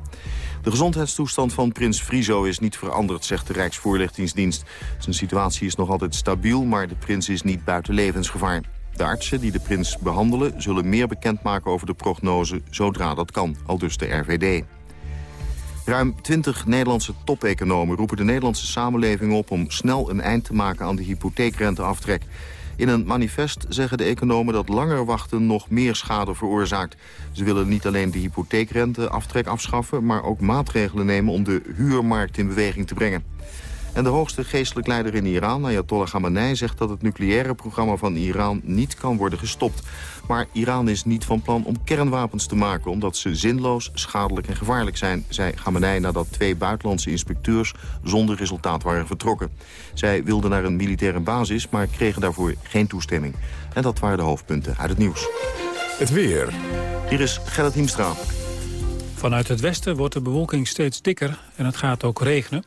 De gezondheidstoestand van prins Friso is niet veranderd, zegt de Rijksvoorlichtingsdienst. Zijn situatie is nog altijd stabiel, maar de prins is niet buiten levensgevaar. De artsen die de prins behandelen zullen meer bekendmaken over de prognose zodra dat kan, al dus de RVD. Ruim 20 Nederlandse top-economen roepen de Nederlandse samenleving op... om snel een eind te maken aan de hypotheekrenteaftrek. In een manifest zeggen de economen dat langer wachten nog meer schade veroorzaakt. Ze willen niet alleen de hypotheekrenteaftrek afschaffen... maar ook maatregelen nemen om de huurmarkt in beweging te brengen. En de hoogste geestelijk leider in Iran, Ayatollah Khamenei... zegt dat het nucleaire programma van Iran niet kan worden gestopt. Maar Iran is niet van plan om kernwapens te maken... omdat ze zinloos, schadelijk en gevaarlijk zijn... zei Khamenei nadat twee buitenlandse inspecteurs zonder resultaat waren vertrokken. Zij wilden naar een militaire basis, maar kregen daarvoor geen toestemming. En dat waren de hoofdpunten uit het nieuws. Het weer. Hier is Gerrit Hiemstra. Vanuit het westen wordt de bewolking steeds dikker en het gaat ook regenen.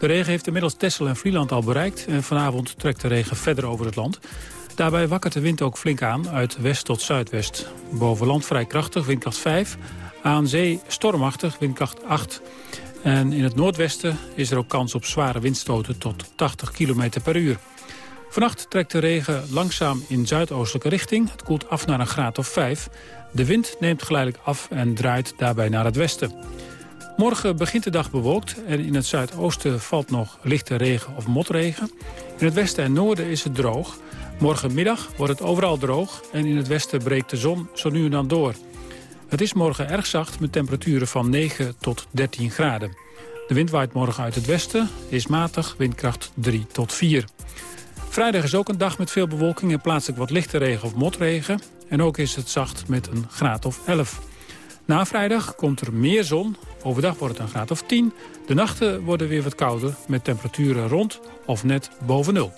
De regen heeft inmiddels Texel en Vlieland al bereikt... en vanavond trekt de regen verder over het land. Daarbij wakkert de wind ook flink aan, uit west tot zuidwest. Boven land vrij krachtig, windkracht 5. Aan zee stormachtig, windkracht 8. En in het noordwesten is er ook kans op zware windstoten tot 80 km per uur. Vannacht trekt de regen langzaam in zuidoostelijke richting. Het koelt af naar een graad of 5. De wind neemt geleidelijk af en draait daarbij naar het westen. Morgen begint de dag bewolkt en in het zuidoosten valt nog lichte regen of motregen. In het westen en noorden is het droog. Morgenmiddag wordt het overal droog en in het westen breekt de zon zo nu en dan door. Het is morgen erg zacht met temperaturen van 9 tot 13 graden. De wind waait morgen uit het westen, is matig, windkracht 3 tot 4. Vrijdag is ook een dag met veel bewolking en plaatselijk wat lichte regen of motregen. En ook is het zacht met een graad of 11. Na vrijdag komt er meer zon. Overdag wordt het een graad of 10. De nachten worden weer wat kouder met temperaturen rond of net boven nul.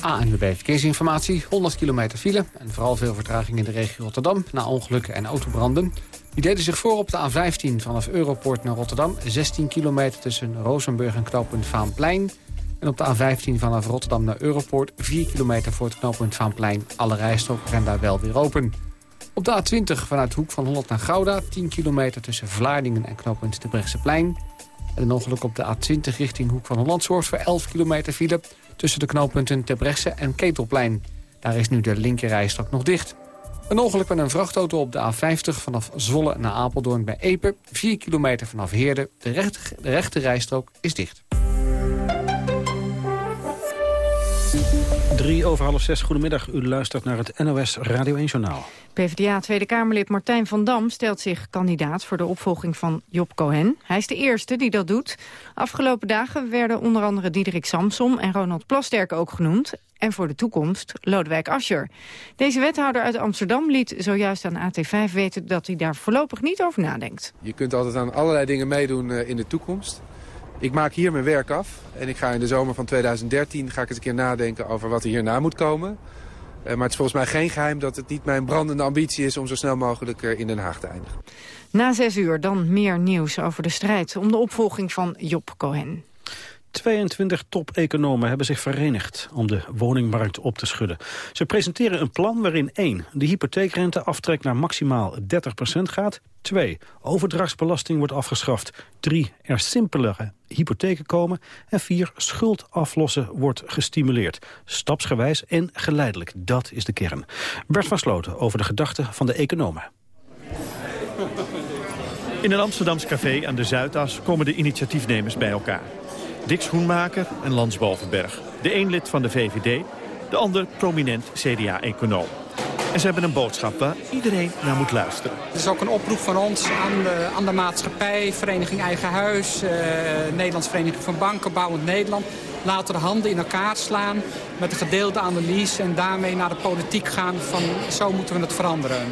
ANWB Verkeersinformatie, 100 kilometer file... en vooral veel vertraging in de regio Rotterdam... na ongelukken en autobranden. Die deden zich voor op de A15 vanaf Europoort naar Rotterdam... 16 kilometer tussen Rozenburg en knooppunt Vaanplein... en op de A15 vanaf Rotterdam naar Europoort... 4 kilometer voor het knooppunt Vaanplein. Alle rijstroken zijn daar wel weer open. Op de A20 vanuit Hoek van Holland naar Gouda... 10 kilometer tussen Vlaardingen en knooppunt de Brechtseplein. En een ongeluk op de A20 richting Hoek van Holland... zorgt voor 11 kilometer file tussen de knooppunten Terbrechtse en Ketelplein. Daar is nu de linkerrijstrook nog dicht. Een ongeluk met een vrachtauto op de A50 vanaf Zwolle naar Apeldoorn bij Epe. 4 kilometer vanaf Heerde. De, recht, rijstrook is dicht. Drie over half zes, goedemiddag. U luistert naar het NOS Radio 1 Journaal. PvdA Tweede Kamerlid Martijn van Dam stelt zich kandidaat voor de opvolging van Job Cohen. Hij is de eerste die dat doet. Afgelopen dagen werden onder andere Diederik Samsom en Ronald Plasterk ook genoemd. En voor de toekomst Lodewijk Asscher. Deze wethouder uit Amsterdam liet zojuist aan AT5 weten dat hij daar voorlopig niet over nadenkt. Je kunt altijd aan allerlei dingen meedoen eh, in de toekomst. Ik maak hier mijn werk af en ik ga in de zomer van 2013 ga ik eens een keer nadenken over wat er hierna moet komen. Eh, maar het is volgens mij geen geheim dat het niet mijn brandende ambitie is om zo snel mogelijk in Den Haag te eindigen. Na zes uur dan meer nieuws over de strijd om de opvolging van Job Cohen. 22 top-economen hebben zich verenigd om de woningmarkt op te schudden. Ze presenteren een plan waarin 1. de hypotheekrenteaftrek naar maximaal 30% gaat. 2. overdrachtsbelasting wordt afgeschaft. 3. er simpelere hypotheken komen. En 4. schuld aflossen wordt gestimuleerd. Stapsgewijs en geleidelijk, dat is de kern. Bert van Sloten over de gedachten van de economen. In een Amsterdams café aan de Zuidas komen de initiatiefnemers bij elkaar. Dick Schoenmaker en Lans Bovenberg. De een lid van de VVD, de ander prominent CDA-econoom. En ze hebben een boodschap waar iedereen naar moet luisteren. Het is ook een oproep van ons aan de, aan de maatschappij, Vereniging Eigen Huis... Uh, Nederlands Vereniging van Banken, Bouwend Nederland. Laten de handen in elkaar slaan met een gedeelde analyse... en daarmee naar de politiek gaan van zo moeten we het veranderen.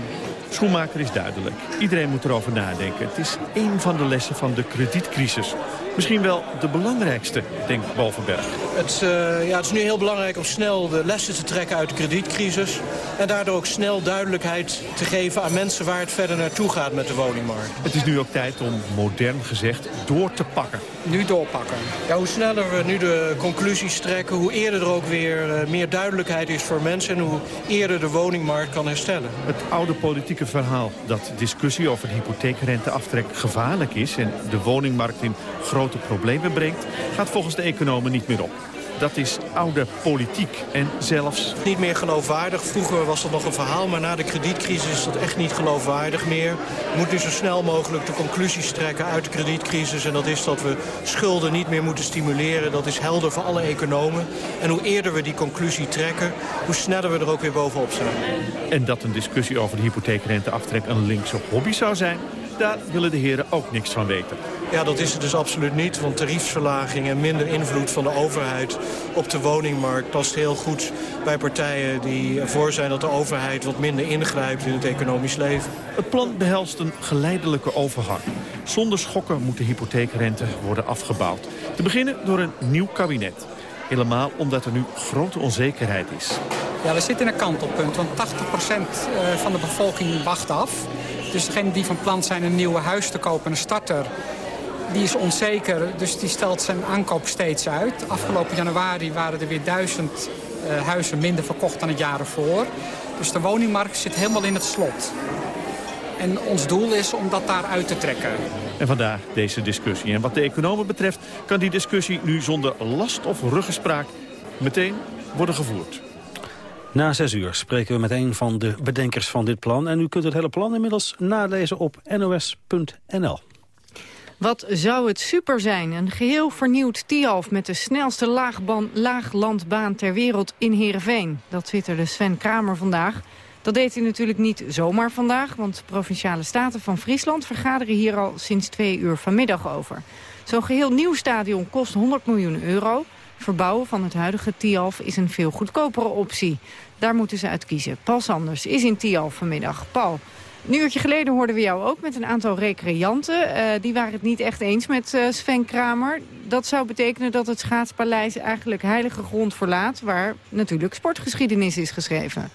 Schoenmaker is duidelijk. Iedereen moet erover nadenken. Het is één van de lessen van de kredietcrisis. Misschien wel de belangrijkste, denkt Bovenberg. Het, uh, ja, het is nu heel belangrijk om snel de lessen te trekken uit de kredietcrisis. En daardoor ook snel duidelijkheid te geven aan mensen waar het verder naartoe gaat met de woningmarkt. Het is nu ook tijd om, modern gezegd, door te pakken. Nu doorpakken. Ja, hoe sneller we nu de conclusies trekken, hoe eerder er ook weer uh, meer duidelijkheid is voor mensen... en hoe eerder de woningmarkt kan herstellen. Het oude politieke verhaal dat discussie over hypotheekrenteaftrek gevaarlijk is... en de woningmarkt in grote grote problemen brengt, gaat volgens de economen niet meer op. Dat is oude politiek en zelfs... Niet meer geloofwaardig. Vroeger was dat nog een verhaal, maar na de kredietcrisis is dat echt niet geloofwaardig meer. We moeten nu zo snel mogelijk de conclusies trekken uit de kredietcrisis. En dat is dat we schulden niet meer moeten stimuleren. Dat is helder voor alle economen. En hoe eerder we die conclusie trekken, hoe sneller we er ook weer bovenop zijn. En dat een discussie over de hypotheekrenteaftrek een linkse hobby zou zijn... Daar willen de heren ook niks van weten. Ja, dat is het dus absoluut niet. Want tariefsverlaging en minder invloed van de overheid op de woningmarkt... past heel goed bij partijen die ervoor zijn dat de overheid wat minder ingrijpt in het economisch leven. Het plan behelst een geleidelijke overgang. Zonder schokken moet de hypotheekrente worden afgebouwd. Te beginnen door een nieuw kabinet. Helemaal omdat er nu grote onzekerheid is. Ja, we zitten in een kantelpunt, want 80% eh, van de bevolking wacht af. Dus degene die van plan zijn een nieuwe huis te kopen, een starter... die is onzeker, dus die stelt zijn aankoop steeds uit. Afgelopen januari waren er weer duizend uh, huizen minder verkocht dan het jaar ervoor. Dus de woningmarkt zit helemaal in het slot. En ons doel is om dat daar uit te trekken. En vandaar deze discussie. En wat de economen betreft kan die discussie nu zonder last of ruggespraak meteen worden gevoerd. Na zes uur spreken we met een van de bedenkers van dit plan. En u kunt het hele plan inmiddels nalezen op nos.nl. Wat zou het super zijn? Een geheel vernieuwd Tialf met de snelste laagban, laaglandbaan ter wereld in Heerenveen. Dat twitterde Sven Kramer vandaag. Dat deed hij natuurlijk niet zomaar vandaag, want Provinciale Staten van Friesland vergaderen hier al sinds twee uur vanmiddag over. Zo'n geheel nieuw stadion kost 100 miljoen euro. Verbouwen van het huidige Tialf is een veel goedkopere optie. Daar moeten ze uit kiezen. Paul Sanders is in Tialf vanmiddag. Paul, een uurtje geleden hoorden we jou ook met een aantal recreanten. Uh, die waren het niet echt eens met uh, Sven Kramer. Dat zou betekenen dat het Schaatspaleis eigenlijk heilige grond verlaat... waar natuurlijk sportgeschiedenis is geschreven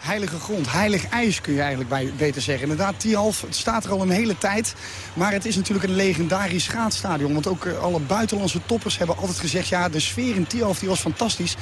heilige grond, heilig ijs kun je eigenlijk bij, beter zeggen. Inderdaad, Tialf, het staat er al een hele tijd. Maar het is natuurlijk een legendarisch schaatsstadion. Want ook eh, alle buitenlandse toppers hebben altijd gezegd... ja, de sfeer in Tialf die was fantastisch.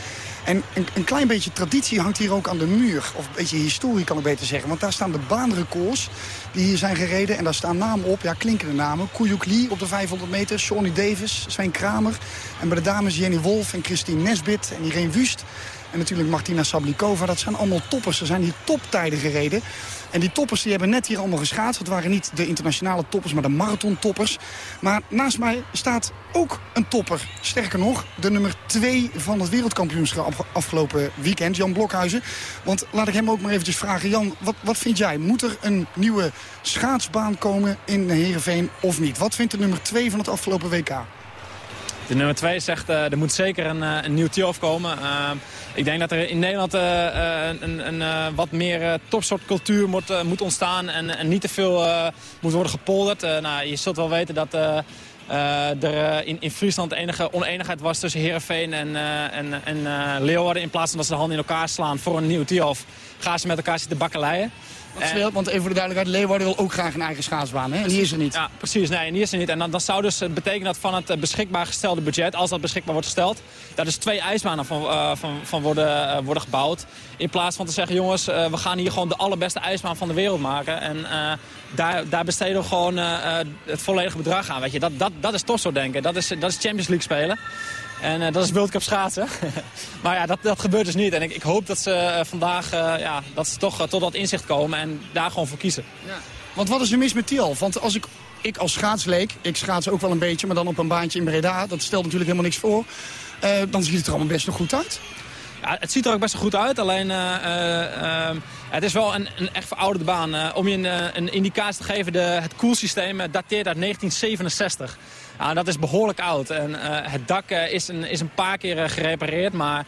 En een, klein beetje traditie hangt hier ook aan de muur. Of een beetje historie kan ik beter zeggen. Want daar staan de baanrecords die hier zijn gereden. En daar staan namen op, ja, klinkende namen. Kouyuk Lee op de 500 meter, Shawnee Davis, Sven Kramer. En bij de dames Jenny Wolf en Christine Nesbit en Irene Wust... En natuurlijk Martina Sablikova. Dat zijn allemaal toppers. Er zijn hier toptijden gereden. En die toppers die hebben net hier allemaal geschaatst. Het waren niet de internationale toppers, maar de marathontoppers. Maar naast mij staat ook een topper. Sterker nog, de nummer 2 van het wereldkampioenschap afgelopen weekend, Jan Blokhuizen. Want laat ik hem ook maar eventjes vragen. Jan, wat, wat vind jij? Moet er een nieuwe schaatsbaan komen in Heerenveen of niet? Wat vindt de nummer 2 van het afgelopen WK? De nummer 2 zegt uh, er moet zeker een, uh, een nieuw TIOF komen. Uh, ik denk dat er in Nederland een, een wat meer topsportcultuur moet, moet ontstaan. En, en, niet te veel moet worden gepolderd. nou, je zult wel weten dat er in, in Friesland enige oneenigheid was tussen Heerenveen en, en, en Leeuwarden. In plaats van dat ze de handen in elkaar slaan voor een nieuw TIOF gaan ze met elkaar zitten bakkeleien. Want even voor de duidelijkheid, Leeuwarden wil ook graag een eigen schaatsbaan. Hè? En die is er niet. Ja, precies. Nee, en die is er niet. En dan, zou dus betekenen dat van het beschikbaar gestelde budget, als dat beschikbaar wordt gesteld, daar dus twee ijsbanen van, uh, van, van worden, worden gebouwd. In plaats van te zeggen, jongens, we gaan hier gewoon de allerbeste ijsbaan van de wereld maken. En daar, daar besteden we gewoon het volledige bedrag aan. Weet je. Dat, dat, dat is toch zo denken. Dat is, dat is Champions League spelen. En uh, dat is World Cup schaatsen. maar ja, dat, dat gebeurt dus niet. En ik, ik hoop dat ze vandaag ja, dat ze toch tot dat inzicht komen en daar gewoon voor kiezen. Ja. Want wat is er mis met Tialf? Want als ik, ik als schaatsleek, ik schaats ook wel een beetje, maar dan op een baantje in Breda. Dat stelt natuurlijk helemaal niks voor. dan ziet het er allemaal best nog goed uit. Het ziet er ook best goed uit. Alleen het is wel een, een echt verouderde baan. om je een, een indicatie te geven, de, het koelsysteem dateert uit 1967. Nou, dat is behoorlijk oud. En, het dak is, een, is een paar keer gerepareerd, maar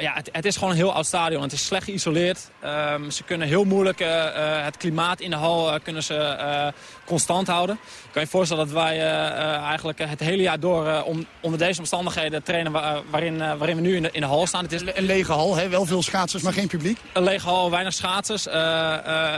ja, het, het, is gewoon een heel oud stadion. Het is slecht geïsoleerd. Um, ze kunnen heel moeilijk het klimaat in de hal kunnen ze, constant houden. Ik kan je voorstellen dat wij eigenlijk het hele jaar door om, onder deze omstandigheden trainen waarin, waarin we nu in de, in de hal staan. Het is een lege hal, hè? wel veel schaatsers, maar geen publiek. Een lege hal, weinig schaatsers.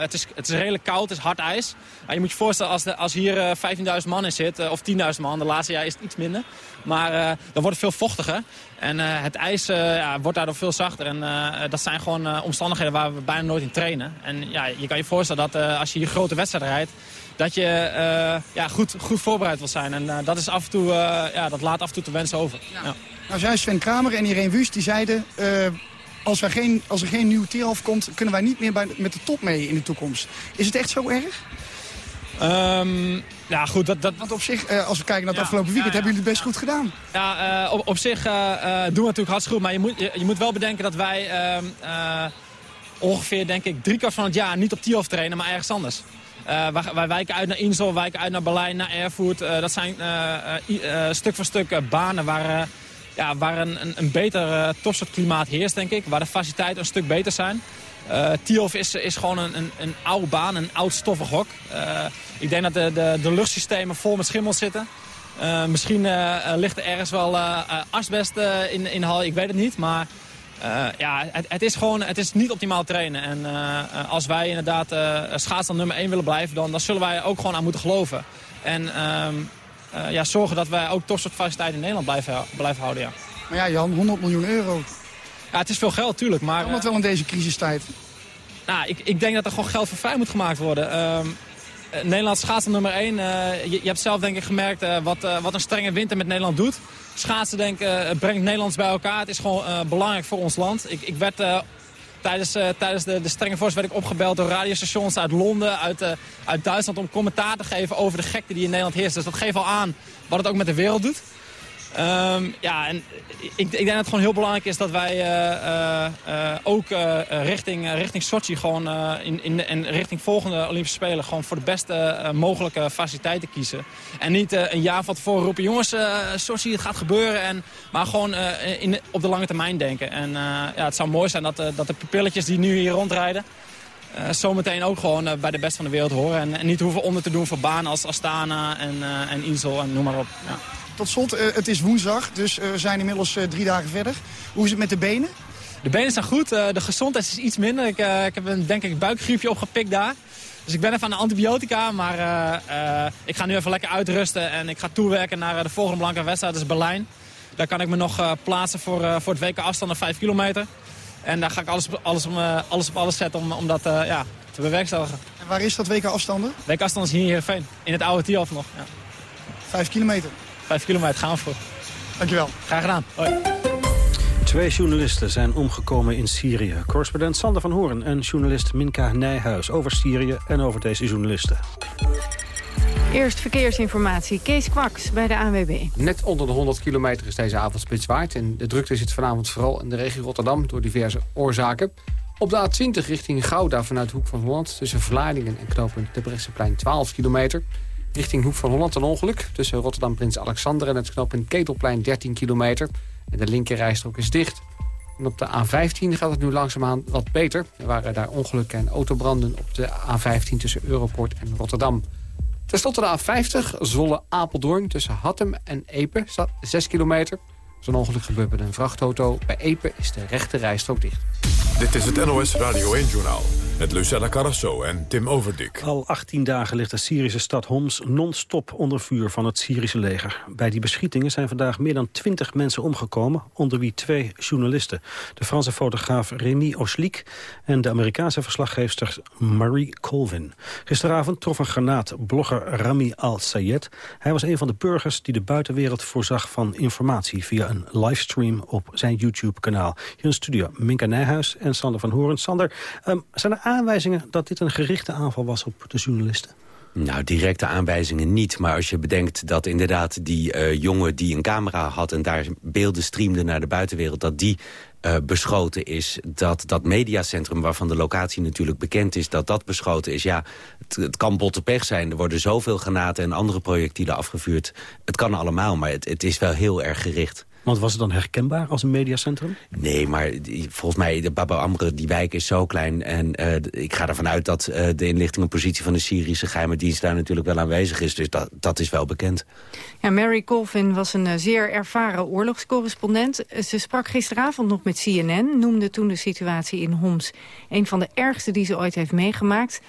het, is, het is redelijk koud, het is hard ijs. je moet je voorstellen als, de, als hier 15.000 man in zit, of 10.000 man, de laatste jaar is het iets minder. Maar dan wordt het veel vochtiger. En het ijs ja, wordt daardoor veel zachter. En uh, dat zijn gewoon uh, omstandigheden waar we bijna nooit in trainen. En ja, je kan je voorstellen dat uh, als je hier grote wedstrijden rijdt... dat je ja, goed, goed voorbereid wil zijn. En dat, is af en toe, ja, dat laat af en toe te wensen over. Ja. Ja. Nou Sven Kramer en Irene Wust, die zeiden... als, er geen, als er geen nieuw tierhof komt, kunnen wij niet meer bij, met de top mee in de toekomst. Is het echt zo erg? Um, ja, goed. Dat, dat... Want op zich, uh, als we kijken naar het ja, afgelopen weekend, ja, ja. hebben jullie het best goed gedaan. Ja, uh, op, op zich uh, doen we natuurlijk hartstikke goed. Maar je moet, je, je moet wel bedenken dat wij ehm, ongeveer, denk ik, drie kwart van het jaar niet op Tiof trainen, maar ergens anders. Wij, wij, wijken uit naar Insel, wijken uit naar Berlijn, naar Erfurt. dat zijn stuk voor stuk banen waar, ja, waar een, een, een beter topsoort klimaat heerst, denk ik. Waar de faciliteiten een stuk beter zijn. Uh, Tiof is, is gewoon een, een, een oude baan, een oud stoffig hok. Ik denk dat de, de, de luchtsystemen vol met schimmels zitten. Misschien ligt er ergens wel asbest in, in de hal, ik weet het niet. Maar ja, het, het, is gewoon het is niet optimaal trainen. En als wij inderdaad schaats nummer 1 willen blijven, dan, dan zullen wij ook gewoon aan moeten geloven. En ehm, ja, zorgen dat wij ook toch soort faciliteiten in Nederland blijven, blijven houden. Ja. Maar ja, Jan, 100 miljoen euro. Ja, het is veel geld, tuurlijk. Maar, kan dat wel in deze crisistijd? Nou, ik, ik denk dat er gewoon geld voor vrij moet gemaakt worden. Uh, Nederland schaatsen nummer 1. Uh, je, je, hebt zelf denk ik gemerkt uh, wat, wat een strenge winter met Nederland doet. Schaatsen denk, brengt Nederlands bij elkaar. Het is gewoon belangrijk voor ons land. Ik, ik werd tijdens, tijdens de, de strenge vorst werd ik opgebeld door radiostations uit Londen, uit, uit Duitsland... om commentaar te geven over de gekte die in Nederland heerst. Dus dat geeft al aan wat het ook met de wereld doet. Um, ja, en ik, ik, denk dat het gewoon heel belangrijk is dat wij uh, uh, ook richting, richting Sochi gewoon in, in, en richting volgende Olympische Spelen gewoon voor de beste mogelijke faciliteiten kiezen. En niet een jaar van tevoren roepen, jongens, Sochi, het gaat gebeuren. En, maar gewoon in, op de lange termijn denken. En ja, het zou mooi zijn dat, dat de pupilletjes die nu hier rondrijden, uh, zometeen ook gewoon uh, bij de best van de wereld horen. En, niet hoeven onder te doen voor banen als Astana en, uh, en en noem maar op. Ja. Tot slot, het is woensdag, dus we zijn inmiddels drie dagen verder. Hoe is het met de benen? De benen zijn goed, de gezondheid is iets minder. Ik, ik heb een denk ik buikgriepje opgepikt daar. Dus ik ben even aan de antibiotica, maar ik ga nu even lekker uitrusten. En ik ga toewerken naar de volgende belangrijke wedstrijd, dat is Berlijn. Daar kan ik me nog plaatsen voor, voor het WK afstand van 5 kilometer. En daar ga ik alles, alles, om, alles op alles zetten om, om dat uh, ja, te bewerkstelligen. En waar is dat WK afstanden? WK afstanden is hier in Heerenveen. In het oude Tialf nog. Ja. Vijf kilometer? Vijf kilometer gaan voor. Dankjewel. Graag gedaan. Hoi. Twee journalisten zijn omgekomen in Syrië. Correspondent Sander van Hoorn en journalist Minka Nijhuis over Syrië en over deze journalisten. Eerst verkeersinformatie. Kees Kwaks bij de ANWB. Net onder de 100 kilometer is deze avondspits waard. En de drukte zit vanavond vooral in de regio Rotterdam door diverse oorzaken. Op de A20 richting Gouda vanuit Hoek van Holland... tussen Vlaardingen en knooppunt de Bresseplein 12 kilometer. Richting Hoek van Holland een ongeluk. Tussen Rotterdam Prins Alexander en het knooppunt Ketelplein 13 kilometer. En de linkerrijstrook is dicht. En op de A15 gaat het nu langzaamaan wat beter. Er waren daar ongelukken en autobranden op de A15 tussen Europort en Rotterdam. Ten slotte de A50, Zwolle-Apeldoorn tussen Hattem en Epe, staat 6 kilometer. Zo'n ongeluk gebeurt met een vrachtauto. Bij Epe is de rechte rijstrook dicht. Dit is het NOS Radio 1-journaal Met Lucella Carrasso en Tim Overdik. Al 18 dagen ligt de Syrische stad Homs non-stop onder vuur van het Syrische leger. Bij die beschietingen zijn vandaag meer dan 20 mensen omgekomen, onder wie twee journalisten. De Franse fotograaf Rémi Oslik en de Amerikaanse verslaggeefster Marie Colvin. Gisteravond trof een granaat blogger Rami Al-Sayed. Hij was een van de burgers die de buitenwereld voorzag van informatie via een livestream op zijn YouTube-kanaal. Hier in studio Minka Nijhuis en Sander van Horen. Sander, um, zijn er aanwijzingen dat dit een gerichte aanval was op de journalisten? Nou, directe aanwijzingen niet. Maar als je bedenkt dat inderdaad die uh, jongen die een camera had... en daar beelden streamde naar de buitenwereld... dat die uh, beschoten is. Dat dat mediacentrum, waarvan de locatie natuurlijk bekend is... dat dat beschoten is. Ja, het, het kan botte pech zijn. Er worden zoveel granaten en andere projectielen afgevuurd. Het kan allemaal, maar het, het is wel heel erg gericht. Want was het dan herkenbaar als een mediacentrum? Nee, maar volgens mij, de Baba Amre, die wijk is zo klein. En uh, ik ga ervan uit dat uh, de inlichtingenpositie van de Syrische geheime dienst daar natuurlijk wel aanwezig is. Dus dat, dat is wel bekend. Ja, Mary Colvin was een uh, zeer ervaren oorlogscorrespondent. Ze sprak gisteravond nog met CNN, noemde toen de situatie in Homs een van de ergste die ze ooit heeft meegemaakt.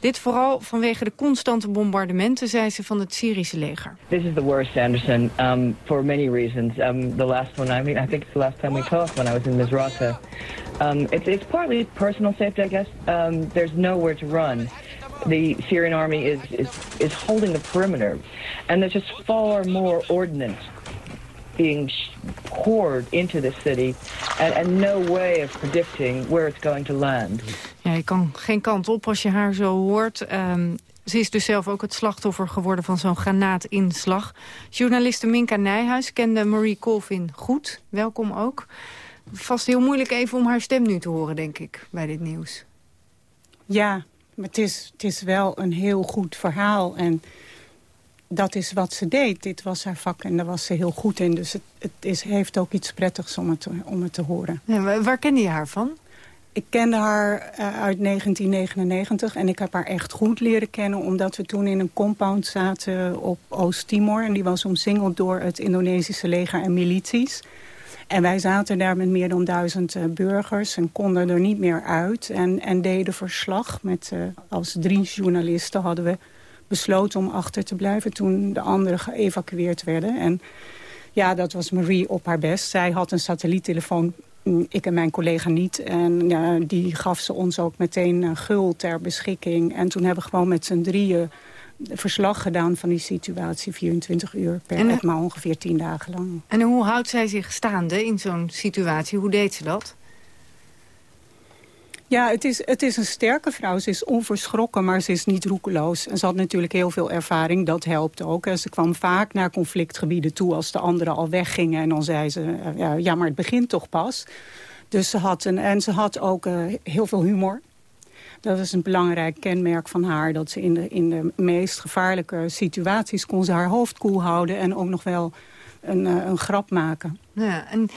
Dit vooral vanwege de constante bombardementen, zei ze, van het Syrische leger. This is the worst, Anderson, um, for many reasons. Um, the last one, I mean, I think it's the last time we talked when I was in Misrata. Um, it's, it's partly personal safety, I guess. Um, there's nowhere to run. The Syrian army is, is, is holding the perimeter. And there's just far more ordnance being poured into the city and, and no way of predicting where it's going to land. Ja, je kan geen kant op als je haar zo hoort. Um, ze is dus zelf ook het slachtoffer geworden van zo'n granaatinslag. Journaliste Minka Nijhuis kende Marie Colvin goed. Welkom ook. Vast heel moeilijk even om haar stem nu te horen, denk ik, bij dit nieuws. Ja, maar het is, het is wel een heel goed verhaal. En dat is wat ze deed. Dit was haar vak en daar was ze heel goed in. Dus het, het is, heeft ook iets prettigs om het, om het te horen. Ja, waar kende je haar van? Ik kende haar uh, uit 1999 en ik heb haar echt goed leren kennen... omdat we toen in een compound zaten op Oost-Timor. En die was omsingeld door het Indonesische leger en milities. En wij zaten daar met meer dan duizend uh, burgers en konden er niet meer uit. En, en deden verslag. Met, uh, als drie journalisten hadden we besloten om achter te blijven... toen de anderen geëvacueerd werden. En ja, dat was Marie op haar best. Zij had een satelliettelefoon ik en mijn collega niet. En ja, die gaf ze ons ook meteen uh, gul ter beschikking. En toen hebben we gewoon met z'n drieën verslag gedaan van die situatie. 24 uur per dag, maar ongeveer 10 dagen lang. En hoe houdt zij zich staande in zo'n situatie? Hoe deed ze dat? Ja, het is, het is een sterke vrouw. Ze is onverschrokken, maar ze is niet roekeloos. En ze had natuurlijk heel veel ervaring, dat helpt ook. En ze kwam vaak naar conflictgebieden toe als de anderen al weggingen. En dan zei ze, eh, ja, maar het begint toch pas. Dus ze had een, en ze had ook uh, heel veel humor. Dat is een belangrijk kenmerk van haar. Dat ze in de, in de meest gevaarlijke situaties kon ze haar hoofd koel houden... en ook nog wel een, uh, een grap maken. Ja, en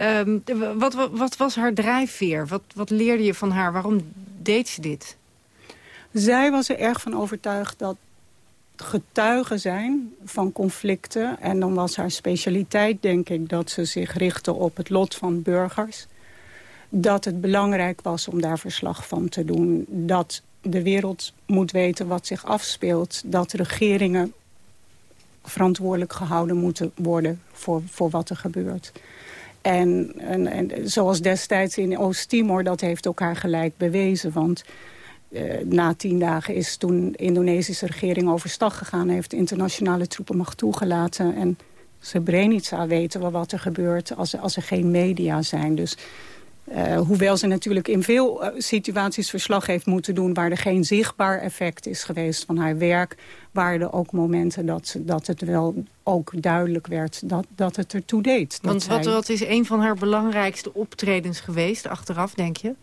Um, wat, wat, wat, was haar drijfveer? Wat, wat leerde je van haar? Waarom deed ze dit? Zij was er erg van overtuigd dat getuigen zijn van conflicten. En dan was haar specialiteit, denk ik, dat ze zich richtte op het lot van burgers. Dat het belangrijk was om daar verslag van te doen. Dat de wereld moet weten wat zich afspeelt. Dat regeringen verantwoordelijk gehouden moeten worden voor, voor wat er gebeurt. En, en, en, zoals destijds in Oost-Timor, dat heeft elkaar gelijk bewezen. Want uh, na tien dagen is toen de Indonesische regering overstag gegaan... heeft internationale troepenmacht toegelaten. En Srebrenica weten we wat er gebeurt als, als er geen media zijn. Dus uh, hoewel ze natuurlijk in veel uh, situaties verslag heeft moeten doen... waar er geen zichtbaar effect is geweest van haar werk... waren er ook momenten dat, dat het wel ook duidelijk werd dat, dat het ertoe deed. Want wat, zij... wat is een van haar belangrijkste optredens geweest achteraf, denk je?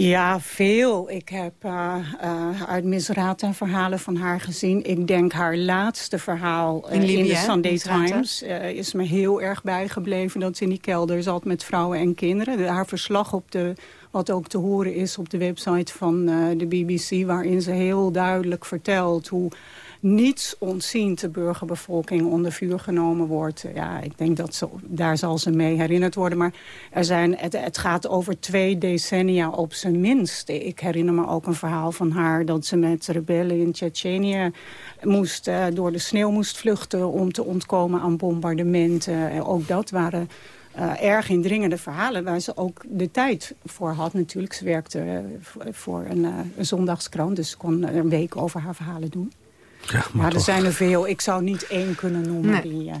Ja, veel. Ik heb uh, uh, uit Misrata verhalen van haar gezien. Ik denk haar laatste verhaal uh, in, de Sunday Misrata. Times is me heel erg bijgebleven. Dat ze in die kelder zat met vrouwen en kinderen. De, haar verslag op de, wat ook te horen is op de website van de BBC... waarin ze heel duidelijk vertelt hoe niets ontziend de burgerbevolking onder vuur genomen wordt. Ja, ik denk dat ze, daar zal ze mee herinnerd worden. Maar er zijn, het, gaat over twee decennia op zijn minst. Ik herinner me ook een verhaal van haar dat ze met rebellen in Tsjetsjenië moest, uh, door de sneeuw moest vluchten om te ontkomen aan bombardementen. ook dat waren uh, erg indringende verhalen... waar ze ook de tijd voor had natuurlijk. Ze werkte uh, voor een, een, zondagskrant, dus ze kon een week over haar verhalen doen. Ja, maar, er zijn er veel. Ik zou niet één kunnen noemen nee. die...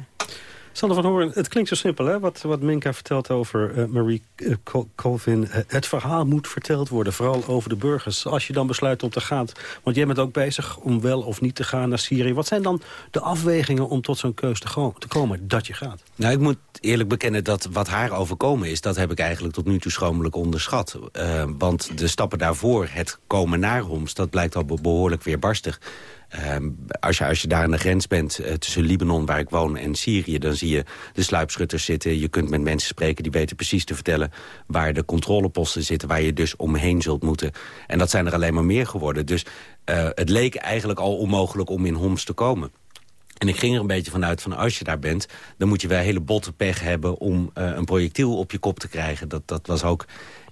Sander van Hoorn, het klinkt zo simpel, hè? Wat, wat Minka vertelt over uh, Marie uh, Colvin. Uh, het verhaal moet verteld worden, vooral over de burgers. Als je dan besluit om te gaan... want jij bent ook bezig om wel of niet te gaan naar Syrië. Wat zijn dan de afwegingen om tot zo'n keus te, te, komen dat je gaat? Nou, ik moet eerlijk bekennen dat wat haar overkomen is... dat heb ik eigenlijk tot nu toe schromelijk onderschat. want de stappen daarvoor, het komen naar Homs... dat blijkt al behoorlijk weerbarstig. Um, als, je, als je daar aan de grens bent uh, tussen Libanon, waar ik woon, en Syrië... dan zie je de sluipschutters zitten. Je kunt met mensen spreken die weten precies te vertellen... waar de controleposten zitten, waar je dus omheen zult moeten. En dat zijn er alleen maar meer geworden. Dus uh, het leek eigenlijk al onmogelijk om in Homs te komen. En ik ging er een beetje vanuit van als je daar bent... dan moet je wel hele botte pech hebben om uh, een projectiel op je kop te krijgen. Dat, dat was ook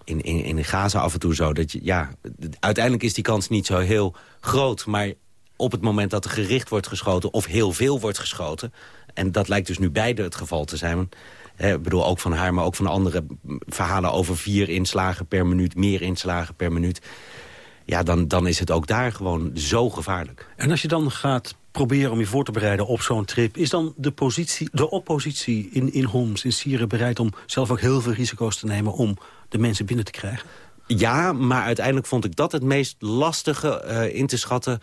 in, in, in Gaza af en toe zo. Dat je, ja, uiteindelijk is die kans niet zo heel groot... maar op het moment dat er gericht wordt geschoten... of heel veel wordt geschoten... en dat lijkt dus nu beide het geval te zijn... ik bedoel, ook van haar, maar ook van andere verhalen over vier inslagen per minuut... meer inslagen per minuut. Ja, dan, dan is het ook daar gewoon zo gevaarlijk. En als je dan gaat proberen om je voor te bereiden op zo'n trip... is dan de, positie, de oppositie in, in Homs, in Syrië bereid om zelf ook heel veel risico's te nemen... om de mensen binnen te krijgen? Ja, maar uiteindelijk vond ik dat het meest lastige uh, in te schatten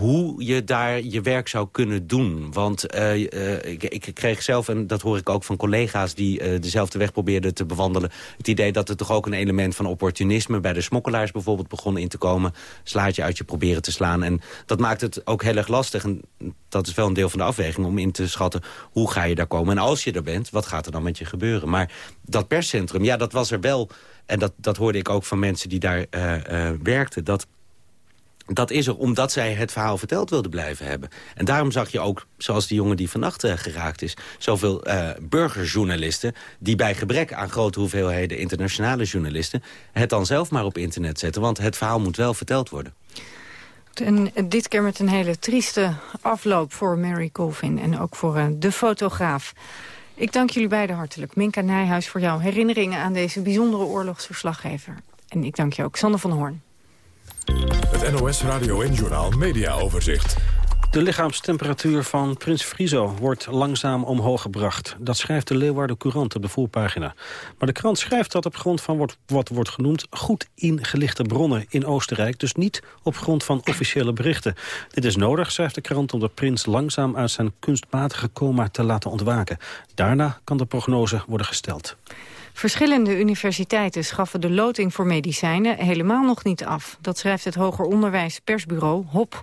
hoe je daar je werk zou kunnen doen. Want uh, uh, ik, ik, kreeg zelf, en dat hoor ik ook van collega's... die uh, dezelfde weg probeerden te bewandelen... het idee dat er toch ook een element van opportunisme... bij de smokkelaars bijvoorbeeld begon in te komen. Slaatje uit je proberen te slaan. En dat maakt het ook heel erg lastig. En dat is wel een deel van de afweging om in te schatten... hoe ga je daar komen? En als je er bent, wat gaat er dan met je gebeuren? Maar dat perscentrum, ja, dat was er wel... En dat, dat hoorde ik ook van mensen die daar werkten... dat dat is er omdat zij het verhaal verteld wilden blijven hebben. En daarom zag je ook, zoals die jongen die vannacht uh, geraakt is... zoveel uh, burgerjournalisten die bij gebrek aan grote hoeveelheden... internationale journalisten het dan zelf maar op internet zetten. Want het verhaal moet wel verteld worden. En dit keer met een hele trieste afloop voor Mary Colvin... en ook voor uh, de fotograaf. Ik dank jullie beiden hartelijk. Minka Nijhuis voor jouw herinneringen aan deze bijzondere oorlogsverslaggever. En ik dank je ook, Sander van Hoorn. Het NOS Radio en Journaal Media Overzicht. De lichaamstemperatuur van Prins Frizo wordt langzaam omhoog gebracht. Dat schrijft de Leeuwarden Courant op de voorpagina. Maar de krant schrijft dat op grond van wat, wat wordt genoemd... goed ingelichte bronnen in Oostenrijk, dus niet op grond van officiële berichten. Dit is nodig, schrijft de krant, om de prins langzaam uit zijn kunstmatige coma te laten ontwaken. Daarna kan de prognose worden gesteld. Verschillende universiteiten schaffen de loting voor medicijnen helemaal nog niet af. Dat schrijft het Hoger Onderwijs Persbureau HOP.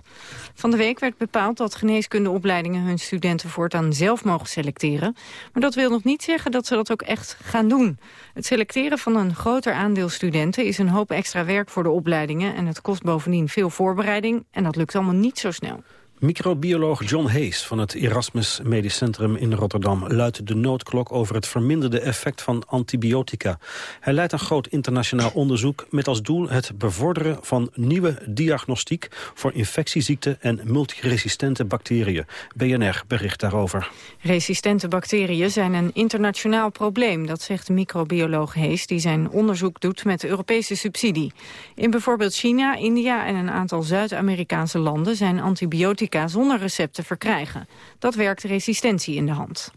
Van de week werd bepaald dat geneeskundeopleidingen hun studenten voortaan zelf mogen selecteren. Maar dat wil nog niet zeggen dat ze dat ook echt gaan doen. Het selecteren van een groter aandeel studenten is een hoop extra werk voor de opleidingen. En het kost bovendien veel voorbereiding en dat lukt allemaal niet zo snel. Microbioloog John Hayes van het Erasmus Medisch Centrum in Rotterdam luidt de noodklok over het verminderde effect van antibiotica. Hij leidt een groot internationaal onderzoek met als doel het bevorderen van nieuwe diagnostiek voor infectieziekten en multiresistente bacteriën. BNR bericht daarover. Resistente bacteriën zijn een internationaal probleem, dat zegt microbioloog Hayes die zijn onderzoek doet met Europese subsidie. In bijvoorbeeld China, India en een aantal Zuid-Amerikaanse landen zijn antibiotica zonder recept te verkrijgen. Dat werkt resistentie in de hand.